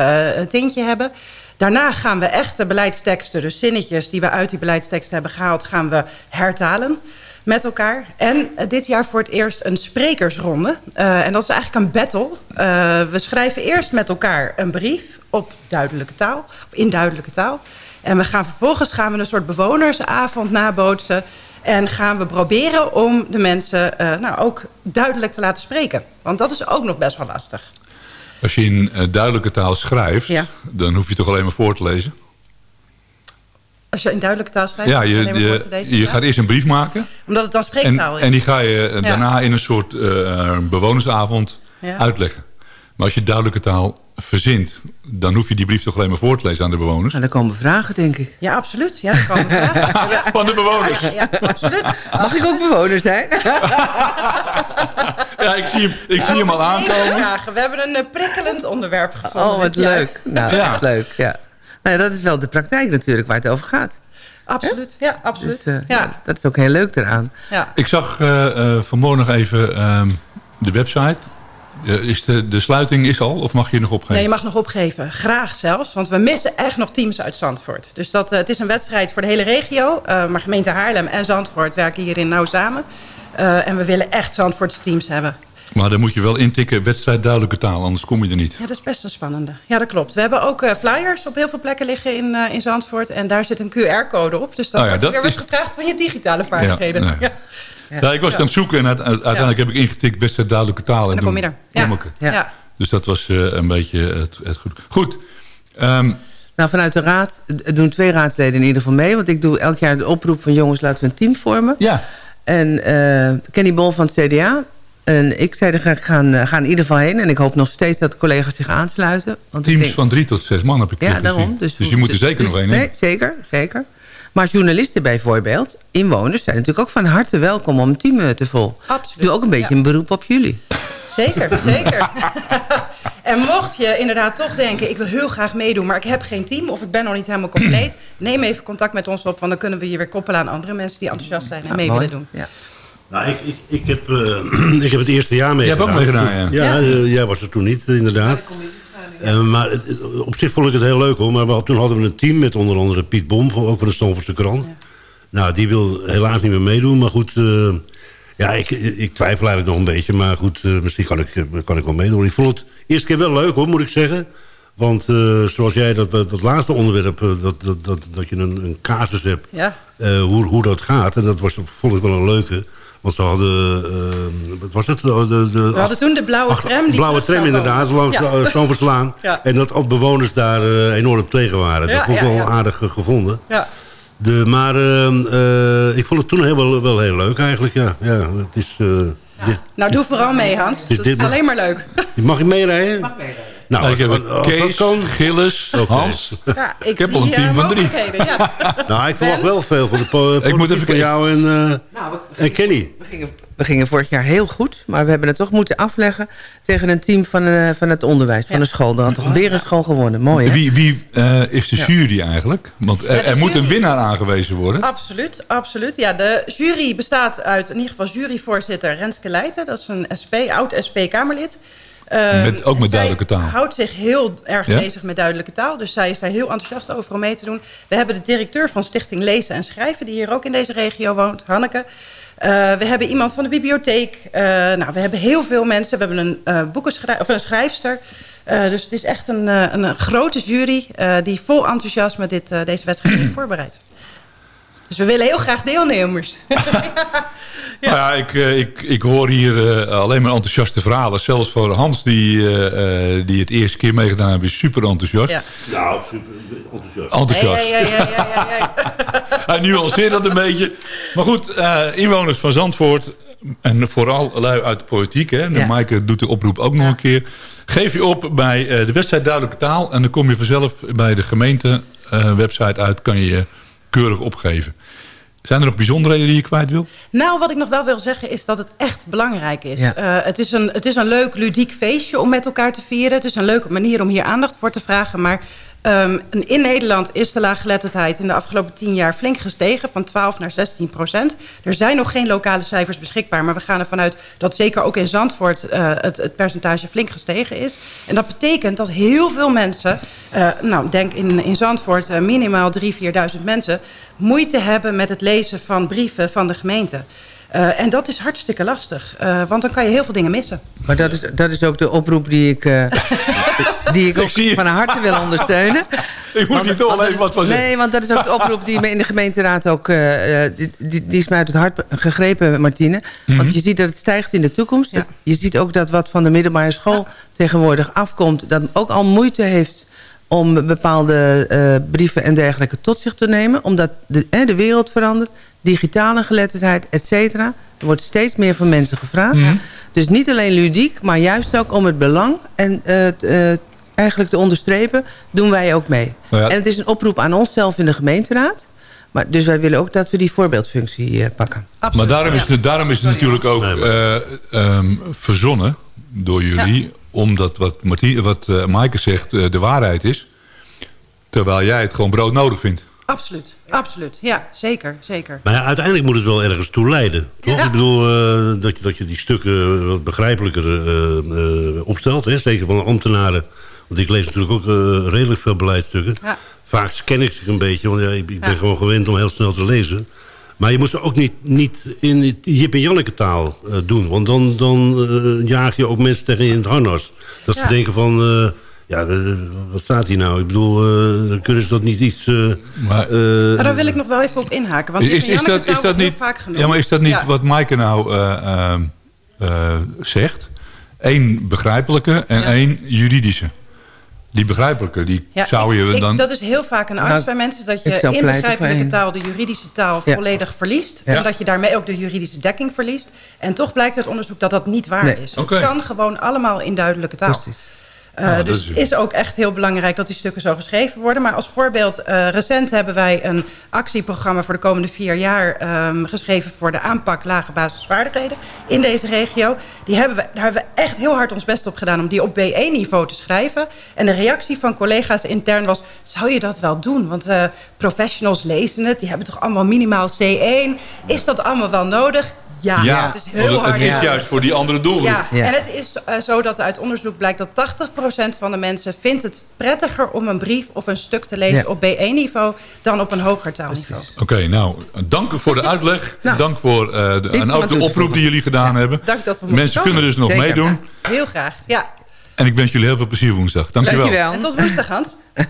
tintje hebben. Daarna gaan we echte beleidsteksten, dus zinnetjes die we uit die beleidsteksten hebben gehaald, gaan we hertalen met elkaar. En eh, dit jaar voor het eerst een sprekersronde. Eh, en dat is eigenlijk een battle. Eh, we schrijven eerst met elkaar een brief op duidelijke taal, of in duidelijke taal. En we gaan vervolgens gaan we een soort bewonersavond nabootsen. En gaan we proberen om de mensen nou, ook duidelijk te laten spreken. Want dat is ook nog best wel lastig. Als je in duidelijke taal schrijft, Ja. dan hoef je toch alleen maar voor te lezen? Als je in duidelijke taal schrijft, Ja, je, je, lezen, je ja. gaat eerst een brief maken. Omdat het dan En, spreektaal is. en die ga je eh, Ja. daarna in een soort eh, bewonersavond Ja. uitleggen. Maar als je duidelijke taal verzint, dan hoef je die brief toch alleen maar voor te lezen aan de bewoners. En dan komen vragen, denk ik. Ja, absoluut. Ja, er komen vragen. <laughs> Van de bewoners. Ja, absoluut. Mag ik ook bewoner zijn? <laughs> Ja, ik zie hem, ik zie hem al aankomen. vragen. We hebben een eh, prikkelend onderwerp gevonden. Oh, wat leuk. Nou, Ja. echt leuk, ja. Nou, ja, dat is wel de praktijk natuurlijk waar het over gaat. Absoluut, ja, absoluut. Dus, eh, ja. ja, dat is ook heel leuk eraan. Ja. Ik zag eh, eh, vanmorgen nog even ehm, de website. Eh, is de, de sluiting is al, of mag je nog opgeven? Nee, je mag nog opgeven. Graag zelfs, want we missen echt nog teams uit Zandvoort. Dus dat, eh, het is een wedstrijd voor de hele regio. eh, maar gemeente Haarlem en Zandvoort werken hierin nauw samen. Eh, en we willen echt Zandvoortse teams hebben. Maar dan moet je wel intikken, wedstrijd duidelijke taal, anders kom je er niet. Ja, dat is best een spannende. Ja, dat klopt. We hebben ook eh, flyers op heel veel plekken liggen in, eh, in Zandvoort. En daar zit een QR-code op. Dus dan Oh ja, wordt er is- gevraagd van je digitale vaardigheden. nee. Ja. Ja, ik was aan het zoeken en uite- uiteindelijk heb ik ingetikt wedstrijd duidelijke taal. En, dan kom je er. Ja. Dus dat was eh, een beetje het, het goed. Goed. ehm, Nou, vanuit de raad doen twee raadsleden in ieder geval mee. Want ik doe elk jaar de oproep van jongens, laten we een team vormen. Ja. En eh, Kenny Bol van het CDA en ik zeiden graag, gaan, eh, gaan in ieder geval heen. En ik hoop nog steeds dat de collega's zich aansluiten. Want ik teams denk- van drie tot zes man heb ik Ja, gezien. daarom. Dus, Dus, je moet er zeker dus- nog één Nee, zeker, zeker. Maar journalisten bijvoorbeeld, inwoners... zijn natuurlijk ook van harte welkom om een team te vol. Absoluut. Ik doe ook een beetje een beroep op jullie. Zeker, zeker. <laughs> en mocht je inderdaad toch denken... ik wil heel graag meedoen, maar ik heb geen team... of ik ben nog niet helemaal compleet... <clears throat> neem even contact met ons op... want dan kunnen we je weer koppelen aan andere mensen... die enthousiast zijn en mee mooi. willen doen. Ja. Nou, ik, ik, ik, heb, eh, <clears throat> ik heb het eerste jaar Jij hebt meegedaan. ook meegedaan, ja. Ja, Ja. eh, jij was er toen niet, inderdaad. Eh, maar het- op zich vond ik het heel leuk hoor. Maar we- toen hadden we een team met onder andere Piet Bom, ook van de Stamfordse krant. Nou, die wil helaas niet meer meedoen. Maar goed, eh, ja, ik, ik twijfel eigenlijk nog een beetje. Maar goed, eh, misschien kan ik, kan ik wel meedoen. Ik vond het eerste keer wel leuk hoor, moet ik zeggen. Want eh, zoals jij dat, dat, dat laatste onderwerp, dat, dat, dat, dat je een, een casus hebt, Ja. eh, hoe, hoe dat gaat. En dat was, vond ik wel een leuke. Want ze hadden, eh, wat was het? De, de, de, We hadden toen de blauwe Ach, tram. Die blauwe tram inderdaad, langs Ja. Stamverslaan. <laughs> Ja. En dat ook bewoners daar eh, enorm tegen waren. Ja, dat vond ik ja, wel ja. aardig eh, gevonden. Ja. De, maar eh, eh, ik vond het toen heel, wel, wel heel leuk eigenlijk. Ja, ja, het is, eh, Dit, Nou, doe vooral mee, Hans. Dit- Dat dit- is alleen maar leuk. mag je meerijden? Mag meerijden. Nou, ik heb een Kees, kan- Gilles. Hans. Ja, ik, Ik heb zie, al een team eh, van drie. Ja. Nou, ik verwacht wel veel van de po <laughs> Ik moet even van jou en, eh, en Kenny. We gingen, we gingen vorig jaar heel goed, maar we hebben het toch moeten afleggen tegen een team van, eh, van het onderwijs, van de school. Er had toch weer een school gewonnen. Mooi, hè? Wie, wie eh, is de Ja. jury eigenlijk? Want er, er moet een winnaar aangewezen worden. Absoluut, absoluut. Ja, de jury bestaat uit in ieder geval juryvoorzitter Renske Leijten. Dat is een SP, oud SP-Kamerlid. Ehm, Met- ook met duidelijke taal. houdt zich heel erg Ja? bezig met duidelijke taal. Dus zij is daar heel enthousiast over om mee te doen. We hebben de directeur van Stichting Lezen en Schrijven... die hier ook in deze regio woont, Hanneke. Eh, we hebben iemand van de bibliotheek. Eh, nou, we hebben heel veel mensen. We hebben een, boekenschrij- of een schrijfster. Dus het is echt een, een, grote jury... die vol enthousiasme dit, deze wedstrijd heeft voorbereid. Dus we willen heel graag deelnemers. <laughs> Nou ja, ik, eh, ik, ik hoor hier eh, alleen maar enthousiaste verhalen. Zelfs voor Hans, die, eh, eh, die het eerste keer meegedaan heeft, is super enthousiast. Ja. Nou, super enthousiast. Enthousiast. Ja, ja, ja, ja, ja, ja. Hij nuanceert dat een beetje. Maar goed, eh, inwoners van Zandvoort... en vooral lui uit de politiek... Hè, de Ja. Maaike doet de oproep ook nog een keer... geef je op bij eh, de wedstrijd Duidelijke Taal... en dan kom je vanzelf bij de gemeente eh, website uit... kan je je keurig opgeven. Zijn er nog bijzonderheden die je kwijt wil? Nou, wat ik nog wel wil zeggen is dat het echt belangrijk is. Ja. Eh, het, is een, het is een leuk, ludiek feestje om met elkaar te vieren. Het is een leuke manier om hier aandacht voor te vragen. Maar ehm, in Nederland is de laaggeletterdheid in de afgelopen tien jaar flink gestegen. Van 12 naar 16 procent. Er zijn nog geen lokale cijfers beschikbaar. Maar we gaan ervan uit dat zeker ook in Zandvoort eh, het, percentage flink gestegen is. En dat betekent dat heel veel mensen... eh, nou, denk in, in Zandvoort eh, minimaal 3.000, 4.000 mensen... moeite hebben met het lezen van brieven van de gemeente. Eh, en dat is hartstikke lastig. eh, want dan kan je heel veel dingen missen. Maar dat is, dat is ook de oproep die ik, eh, <laughs> die ik ook van harte wil ondersteunen. <laughs> Ik moet hier toch is- wat van zeggen. Nee, want dat is ook de oproep die me in de gemeenteraad ook... eh, eh, die, die- die is mij uit het hart gegrepen, Martine. Mhm. Want je ziet dat het stijgt in de toekomst. Je ziet ook dat wat van de middelbare school tegenwoordig afkomt... dat ook al moeite heeft om bepaalde eh, brieven en dergelijke tot zich te nemen. Omdat de, eh, de wereld verandert, digitale geletterdheid, et cetera. Er wordt steeds meer van mensen gevraagd. Mhm. Dus niet alleen ludiek, maar juist ook om het belang en eh, t- eh, eigenlijk te onderstrepen, doen wij ook mee. Nou ja. En het is een oproep aan onszelf in de gemeenteraad. Maar, dus wij willen ook dat we die voorbeeldfunctie eh, pakken. Maar daarom is, het, daarom is het natuurlijk ook eh, ehm, verzonnen door jullie... omdat wat, Martien, wat Maaike zegt eh, de waarheid is... terwijl jij het gewoon broodnodig vindt. Absoluut, absoluut. Ja, zeker, zeker. Maar ja, uiteindelijk moet het wel ergens toe leiden. Toch? Ja. Ik bedoel, eh, dat, je, dat je die stukken wat begrijpelijker eh, eh, opstelt. Hè? Zeker van ambtenaren. Want ik lees natuurlijk ook redelijk veel beleidsstukken. Ja. Vaak scan ik ze een beetje, want ja, ik, ik ben gewoon gewend om heel snel te lezen. Maar je moet ze ook niet, niet in Jip en Janneke taal doen. Want dan, dan jaag je ook mensen tegen in het harnas. Dat ze denken van... eh, ja, eh, wat staat hier nou? Ik bedoel, eh, dan kunnen ze dat niet iets... eh, Maar daar wil ik nog wel even op inhaken. Want Is, is, dat, is dat niet, vaak genoemd. ja, maar is dat niet Ja. wat Maaike nou eh, ehm, eh, zegt? Eén begrijpelijke en één juridische. Die begrijpelijke, die Ja, zou je ik- ik- dan... dat is heel vaak een angst Nou, bij mensen... dat je in begrijpelijke taal de juridische taal Ja. volledig verliest. Ja. En dat je daarmee ook de juridische dekking verliest. En toch blijkt uit onderzoek dat dat niet waar Nee. is. Oké. Het kan gewoon allemaal in duidelijke taal. Precies. Eh, Nou, dat dus is- het is ook echt heel belangrijk dat die stukken zo geschreven worden. Maar als voorbeeld, eh, recent hebben wij een actieprogramma voor de komende vier jaar ehm, geschreven voor de aanpak lage basisvaardigheden in deze regio. Die hebben we, daar hebben we echt heel hard ons best op gedaan om die op B1-niveau te schrijven. En de reactie van collega's intern was, zou je dat wel doen? Want eh, professionals lezen het, die hebben toch allemaal minimaal C1. Is dat allemaal wel nodig? Ja, ja, het is want heel het, hard. het is juist voor die andere doelgroep. Ja, Ja. en het is eh, zo dat uit onderzoek blijkt dat 80% van de mensen vindt het prettiger om een brief of een stuk te lezen Ja. op B1-niveau dan op een hoger taalniveau. Oké, nou, dank voor de uitleg. <laughs> Nou, dank voor eh, de, en ook oproep die jullie gedaan hebben. Dank dat we Mensen kunnen dus nog Zeker. meedoen. Heel graag, ja. En ik wens jullie heel veel plezier woensdag. Dankjewel. Dankjewel. En tot woensdag, Hans. <laughs>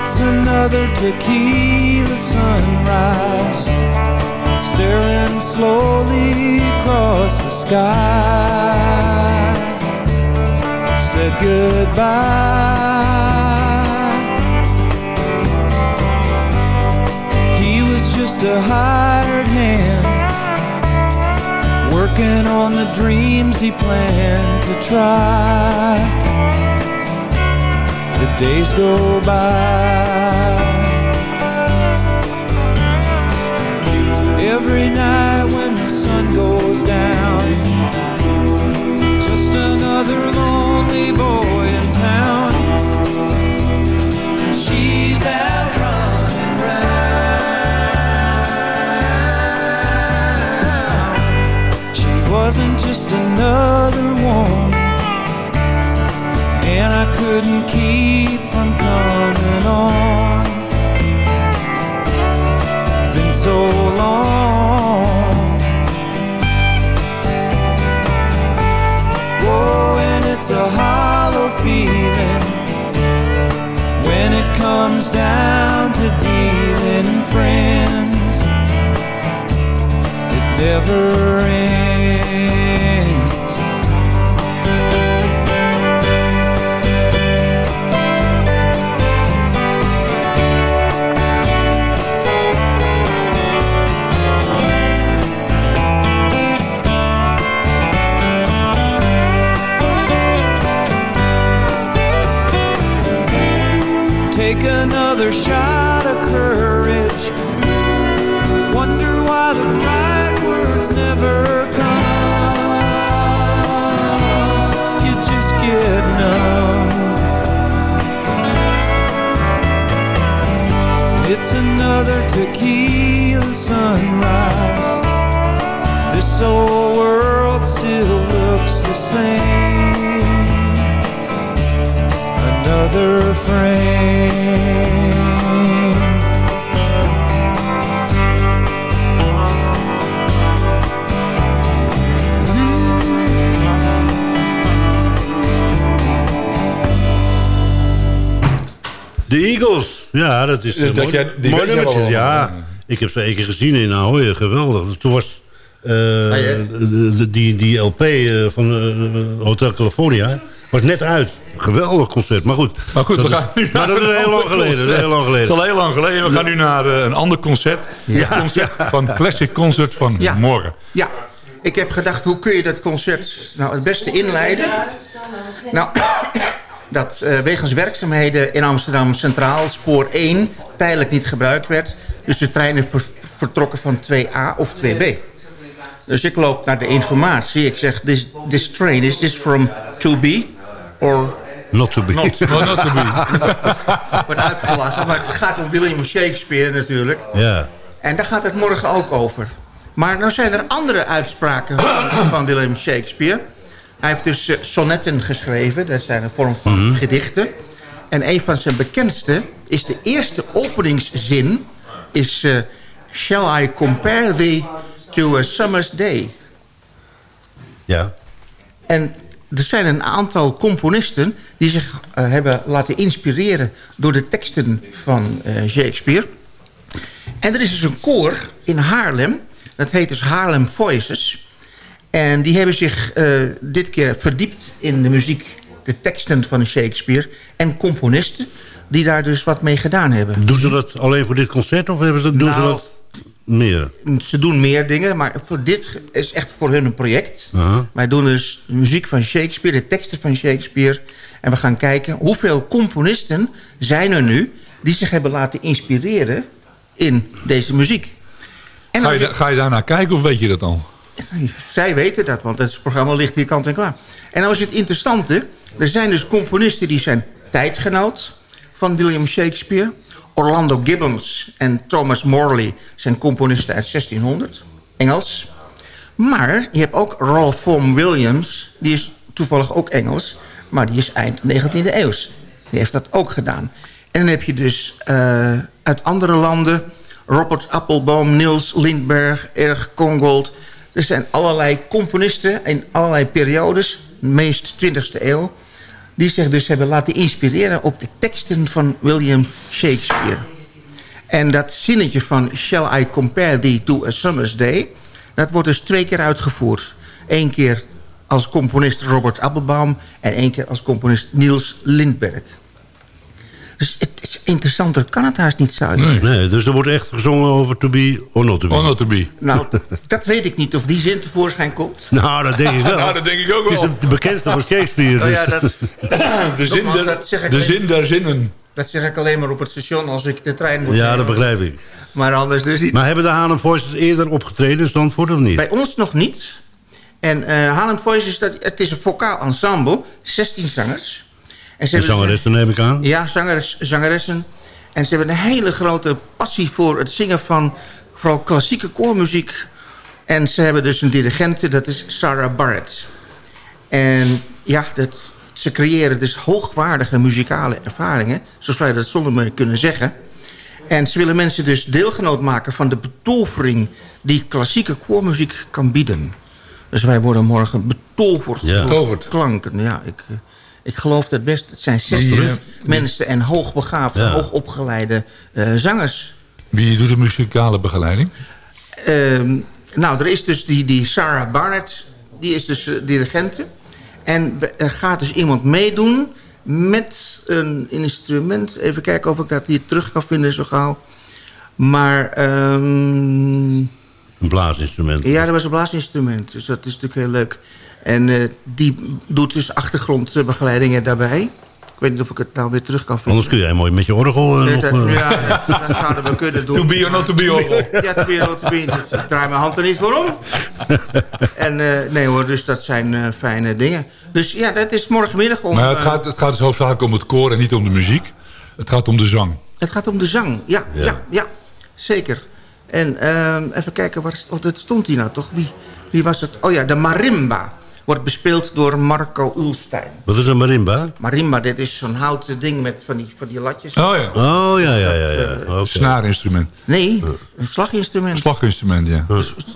It's another tequila sunrise Staring slowly across the sky. Said goodbye. He was just a hired hand Working on the dreams he planned to try days go by. Every night when the sun goes down Just another lonely boy in town. And she's out running She wasn't just another one And I couldn't keep from coming on. Been so long. Oh, and it's a hollow feeling When it comes down to dealing friends. It never ends It's another tequila sunrise. This old world still looks the same another frame. Ja, dat is Dat een mooi, jij- die mooi nummertje. Ja, ik heb ze één keer gezien in Ahoy. Geweldig. Toen was eh, de- de- die, die LP eh, van eh, Hotel California was net uit. Geweldig concert. Maar goed. Maar goed, dat we is- gaan nu Maar dat is heel lang geleden. Dat is heel lang geleden. Het is al heel lang geleden. We gaan nu naar eh, een ander concert. Ja. Het concert van Classic Concert van Ja. morgen. Ja, ik heb gedacht, hoe kun je dat concert nou het beste inleiden? Nou, dat eh, wegens werkzaamheden in Amsterdam Centraal spoor 1 tijdelijk niet gebruikt werd. Dus de treinen ver- vertrokken van 2A of 2B. Dus ik loop naar de informatie. Ik zeg, this, this train, is this from 2B or Not to be. not? Oh, <laughs> not to be. <laughs> Wordt uitgelachen, maar het gaat om William Shakespeare natuurlijk. Ja. En daar gaat het morgen ook over. Maar nou zijn er andere uitspraken van, van William Shakespeare. Hij heeft dus eh, sonnetten geschreven. Dat zijn een vorm van gedichten. En een van zijn bekendste is de eerste openingszin... is eh, Shall I compare thee to a summer's day? Ja. En er zijn een aantal componisten die zich eh, hebben laten inspireren door de teksten van Shakespeare. En er is dus een koor in Haarlem, dat heet dus Haarlem Voices. En die hebben zich eh, dit keer verdiept in de muziek, de teksten van Shakespeare en componisten die daar dus wat mee gedaan hebben. Doen ze dat alleen voor dit concert of hebben ze, doen ze Nou, dat meer? Ze doen meer dingen, maar voor dit is echt voor hun een project. Aha. Wij doen dus de muziek van Shakespeare, de teksten van Shakespeare. En we gaan kijken hoeveel componisten zijn er nu... die zich hebben laten inspireren in deze muziek. En Ga je, ga je daarnaar kijken of weet je dat al? Zij weten dat, want het programma ligt hier kant en klaar. En nou is het interessante, er zijn dus componisten die zijn tijdgenoot van William Shakespeare. Orlando Gibbons en Thomas Morley zijn componisten uit 1600, Engels. Maar je hebt ook Ralph Vaughan Williams, die is toevallig ook Engels... maar die is eind 19e eeuw. Die heeft dat ook gedaan. En dan heb je dus eh, uit andere landen... Robert Applebaum, Niels Lindbergh, Erg Kongold. Er zijn allerlei componisten in allerlei periodes... meest 20e eeuw... die zich dus hebben laten inspireren op de teksten van William Shakespeare. En dat zinnetje van Shall I compare thee to a summer's day... dat wordt dus twee keer uitgevoerd. Eén keer als componist Robert Appelbaum... en één keer als componist Niels Lindberg. Dus het interessanter kan het haast niet zijn. Nee. nee, dus er wordt echt gezongen over to be or not to be. Or not to be. Nou, dat weet ik niet of die zin tevoorschijn komt. Nou, dat denk ik wel. <laughs> Nou, dat denk ik ook Het is wel. de, de bekendste van Shakespeare. Oh ja, dus- dat, <laughs> De zin Nogmaals, der- dat zeg ik de zin der zinnen. Dat zeg ik alleen maar op het station als ik de trein moet ja, nemen. dat begrijp ik. Maar anders dus niet. Maar hebben de Haarlem Voices eerder opgetreden in Zandvoort of niet? Bij ons nog niet. En eh Harlem Voices, dat, het is een vocaal ensemble. 16 zangers. En zangeressen neem ik aan. Ja, zangers, zangeressen. En ze hebben een hele grote passie voor het zingen van vooral klassieke koormuziek. En ze hebben dus een dirigente, dat is Sarah Barrett. En ja, dat, ze creëren dus hoogwaardige muzikale ervaringen, zoals wij dat zonder meer kunnen zeggen. En ze willen mensen dus deelgenoot maken van de betovering die klassieke koormuziek kan bieden. Dus wij worden morgen betoverd Ja. door Betoverd. klanken. Ja, ik, eh, ik geloof dat best. Het zijn 60 Die, eh, mensen en hoogbegaafde, Ja. hoogopgeleide eh, zangers. Wie doet de muzikale begeleiding? Ehm, nou, er is dus die, die Sarah Barnett, die is dus eh, dirigente. En er gaat dus iemand meedoen met een instrument. Even kijken of ik dat hier terug kan vinden zo gauw. Maar ehm, Een blaasinstrument. ja, dat was een blaasinstrument. Dus dat is natuurlijk heel leuk. En eh, die doet dus achtergrondbegeleidingen daarbij. Ik weet niet of ik het nou weer terug kan vinden. Anders kun jij mooi met je orgel... nog, dat, eh, ja, dat, dat zouden we kunnen doen. To be or not to be, orgel. Ja, to be or not to be. Dus ik draai mijn hand er niet voor om. <laughs> En eh, nee hoor, dus dat zijn eh, fijne dingen. Dus ja, dat is morgenmiddag om... Maar het gaat, het gaat dus hoofdzakelijk om het koor en niet om de muziek. Het gaat om de zang. het gaat om de zang. Ja, ja, ja, zeker. En ehm, even kijken, waar, dat stond hier nou toch? Wie, wie was het? Oh ja, de marimba. Wordt bespeeld door Marco Ulstein. Wat is een marimba? Marimba, dit is zo'n houten ding met van die, van die latjes. Oh ja. Oh, ja, ja, ja. ja. Oké. Snaarinstrument. Nee, een slaginstrument. Slaginstrument, ja.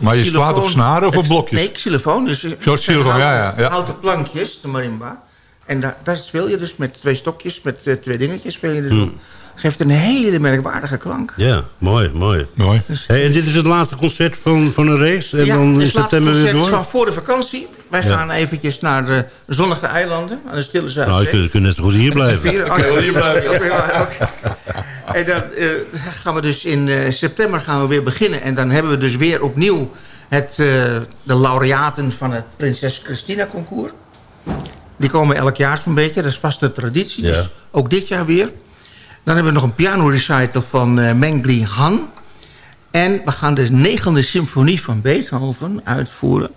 Maar je slaat op snaren of op blokjes? Nee, xylofoon. Dus Een soort xylofoon, ja, ja, ja. Houten plankjes, de marimba. En daar, daar speel je dus met twee stokjes, met eh, twee dingetjes speel je dus. Geeft een hele merkwaardige klank. Ja, mooi, mooi. Mooi. Hey, en dit is het laatste concert van, van een race? En ja, dan is laatste september weer concert door? van voor de vakantie. Wij gaan eventjes naar de zonnige eilanden, aan de Stille Zuidzee. Nou, je kunt, je kunt net zo goed hier blijven. Oh, ja, hier blijven. Oké, maar, oké. En dan eh, gaan we dus in eh, september gaan we weer beginnen. En dan hebben we dus weer opnieuw het, eh, de laureaten van het Prinses Christina concours. Die komen elk jaar zo'n beetje, dat is vaste traditie. Ja. Dus ook dit jaar weer. Dan hebben we nog een piano recital van eh, Mengli Han. En we gaan de negende symfonie van Beethoven uitvoeren.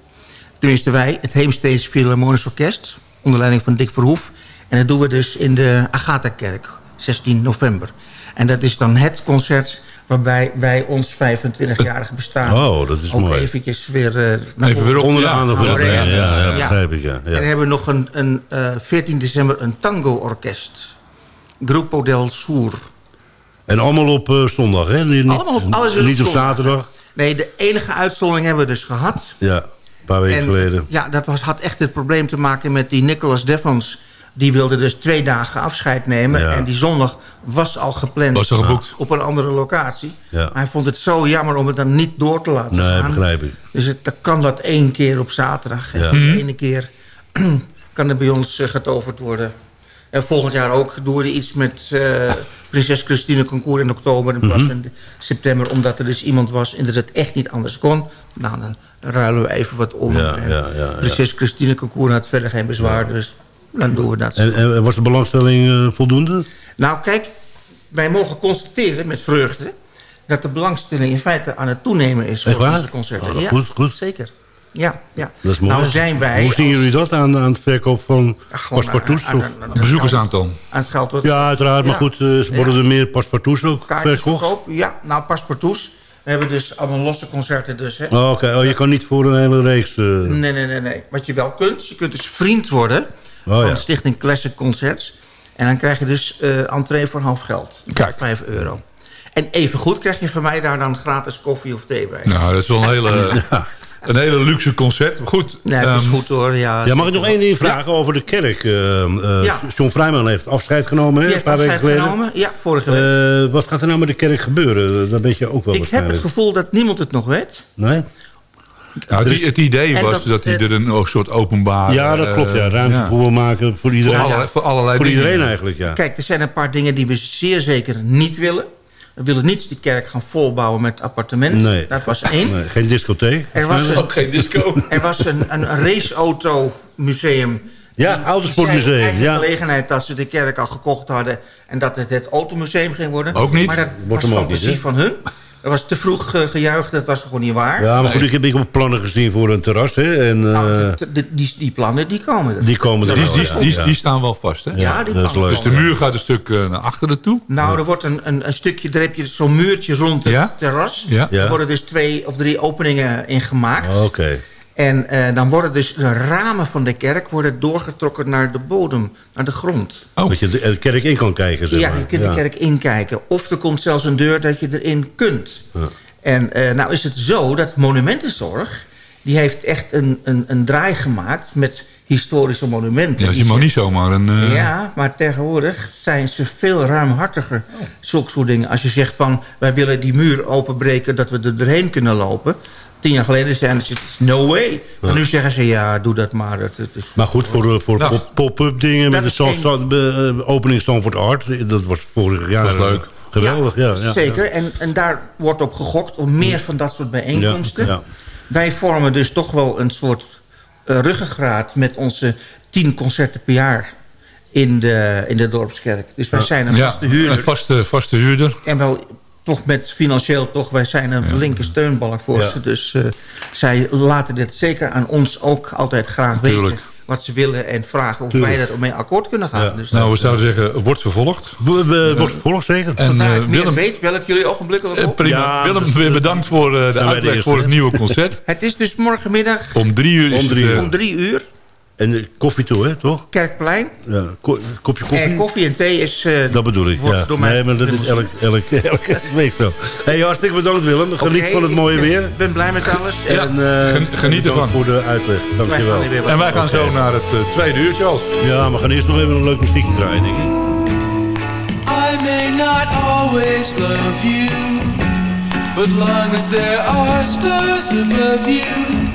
Tenminste wij, het Heemsteeds Philharmonisch Orkest. Onder leiding van Dick Verhoef. En dat doen we dus in de Agatha-kerk, 16 november. En dat is dan het concert waarbij wij ons 25-jarige bestaan... Oh, dat is ook mooi. eventjes weer... eh, naar Even weer Onder de Ja, aandacht brengen. Ja, ja, begrijp ik, ja. En dan ja. hebben we nog een, een eh, 14 december een tango-orkest. Grupo del Sur. En allemaal op eh, zondag, hè? Niet, Allemaal op- alles is op niet op zaterdag. Nee, de enige uitzondering hebben we dus gehad. Ja, paar weken En, geleden. Ja, dat was, had echt het probleem te maken met die Nicholas Devons. Die wilde dus twee dagen afscheid nemen. Ja. En die zondag was al gepland Was geboekt. op een andere locatie. Ja. Maar hij vond het zo jammer om het dan niet door te laten Nee, gaan. begrijp ik. Dus het, dan kan dat één keer op zaterdag. En Ja. de ene keer <clears throat> kan er bij ons eh, getoverd worden. En volgend jaar ook doen we iets met eh, Prinses Christine Concours in oktober... in plaats Mhm. van september, omdat er dus iemand was... en dat het echt niet anders kon. Nou, dan ruilen we even wat om. Ja, ja, ja, Prinses Christine Concours had verder geen bezwaar, dus dan doen we dat. En, en was de belangstelling eh, voldoende? Nou, kijk, wij mogen constateren met vreugde... dat de belangstelling in feite aan het toenemen is voor onze concerten. Oh, ja, goed, goed. zeker. Ja, ja. Dat is mooi. Nou zijn wij... Hoe zien als- jullie dat aan, aan het verkoop van paspartouts? aan- Bezoekersaantal. aan het geld wat... Ja, uiteraard. Maar goed, eh, ze worden Ja. er meer paspartouts ook verkocht? Ja, nou, paspartouts. We hebben dus allemaal losse concerten dus. Hè. Oh, Oké, oh, je kan niet voor een hele reeks... eh, Nee, nee, nee, nee. Wat je wel kunt, je kunt dus vriend worden... Oh, van ja. Stichting Classic Concerts. En dan krijg je dus eh entree voor half geld. Kijk. 5 euro. En even goed krijg je van mij daar dan gratis koffie of thee bij. Nou, dat is wel een hele... <laughs> Een hele luxe concert. Goed. Ja, dat is ehm, goed hoor. Ja, Ja, mag ik nog één ding vragen over de kerk? Eh, eh, Ja. John Vrijman heeft afscheid genomen, hè, een paar weken afscheid geleden. genomen. Ja, vorige week. Eh, wat gaat er nou met de kerk gebeuren? Dat weet je ook wel Ik heb het gevoel dat niemand het nog weet. Nee? Nou, het, het idee En was dat- dat, hij er een soort openbaar... Ja, dat klopt. Ja. Ruimte ja. voor wil maken voor iedereen. Voor allerlei- voor allerlei Voor dingen. iedereen eigenlijk, ja. Kijk, er zijn een paar dingen die we zeer zeker niet willen. We willen niet de kerk gaan volbouwen met appartementen. Nee. Dat was één. Nee, geen discotheek. Er was een, Ook geen disco. er was een, een raceauto-museum. Ja, autosportmuseum, ja. gelegenheid dat ze de kerk al gekocht hadden... en dat het het automuseum ging worden. Ook niet. Maar dat Wordt was niet, fantasie van hun. Dat was te vroeg eh, gejuicht, dat was gewoon niet waar. Ja, maar goed, ik heb, ik heb plannen gezien voor een terras. Hè, en, Nou, eh, de- de- die, die plannen, die komen er. die komen er Die, wel, die, die, die staan wel vast, hè? Ja, die dat is plannen leuk. Dus de muur gaat een stuk eh, naar achteren toe. Nou, er wordt een, een, een stukje, daar heb je zo'n muurtje rond het Ja? terras. Ja. Er worden dus twee of drie openingen in gemaakt. Oké. En eh, dan worden dus de ramen van de kerk worden doorgetrokken naar de bodem, naar de grond. Dat je de de kerk in kan kijken, zeg ja, maar. je kunt de kerk inkijken. Of er komt zelfs een deur dat je erin kunt. Ja. En eh, nou is het zo dat Monumentenzorg... die heeft echt een, een, een draai gemaakt met historische monumenten. Ja, niet zomaar een... eh, Ja, maar tegenwoordig zijn ze veel ruimhartiger. Zulke soort dingen. Als je zegt van, wij willen die muur openbreken... dat we er doorheen kunnen lopen. Tien jaar geleden zeiden ze, no way. Maar nu zeggen ze, ja, doe dat maar. Het, het is... Maar goed, voor, eh, voor Nou, pop- pop-up dingen met de Stand- eh, opening Stanford Art. Dat was vorig jaar Dat is leuk. geweldig. Ja, ja, Zeker, En, en daar wordt op gegokt om meer van dat soort bijeenkomsten. Ja, ja. Wij vormen dus toch wel een soort eh, ruggengraat... met onze tien concerten per jaar in de, in de dorpskerk. Dus wij zijn een ja, vaste huurder. Een vaste, vaste huurder. En wel toch met financieel toch, wij zijn een linker steunbalk voor Ja. ze. Dus eh, zij laten dit zeker aan ons ook altijd graag weten. Wat ze willen en vragen of Tuurlijk. wij daarmee akkoord kunnen gaan. Ja. Dus Nou, we zouden zeggen, wordt vervolgd. We- we- Wordt vervolgd, zeker. En eh, meer Willem, weet, ik jullie ogenblikkelijk eh, op. prima. Ja, Willem, weer bedankt voor eh, de uitleg eerste, voor het nieuwe concert. Het is dus morgenmiddag Om drie uur is Om drie eh, uur. om drie uur, En eh, koffie toe, hè, toch? Kerkplein. Ja, ko- kopje koffie. En koffie en thee is... eh, Dat bedoel ik, ja. door mij Nee, maar dat is elk, elk, elke week zo. Hey, hartstikke bedankt Willem. Geniet van het ik mooie ben- weer. ben blij met alles. Ja. En En, eh, Gen- geniet ervan. voor de uitleg. Dankjewel. En wij gaan zo naar het eh, tweede uurtje, als. Ja, we gaan eerst nog even een leuk muziekje draaien, denk ik. I may not always love you, but long as there are stars above you,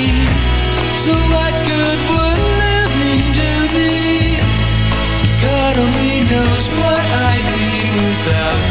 So what good would living do me? God only knows what I'd be without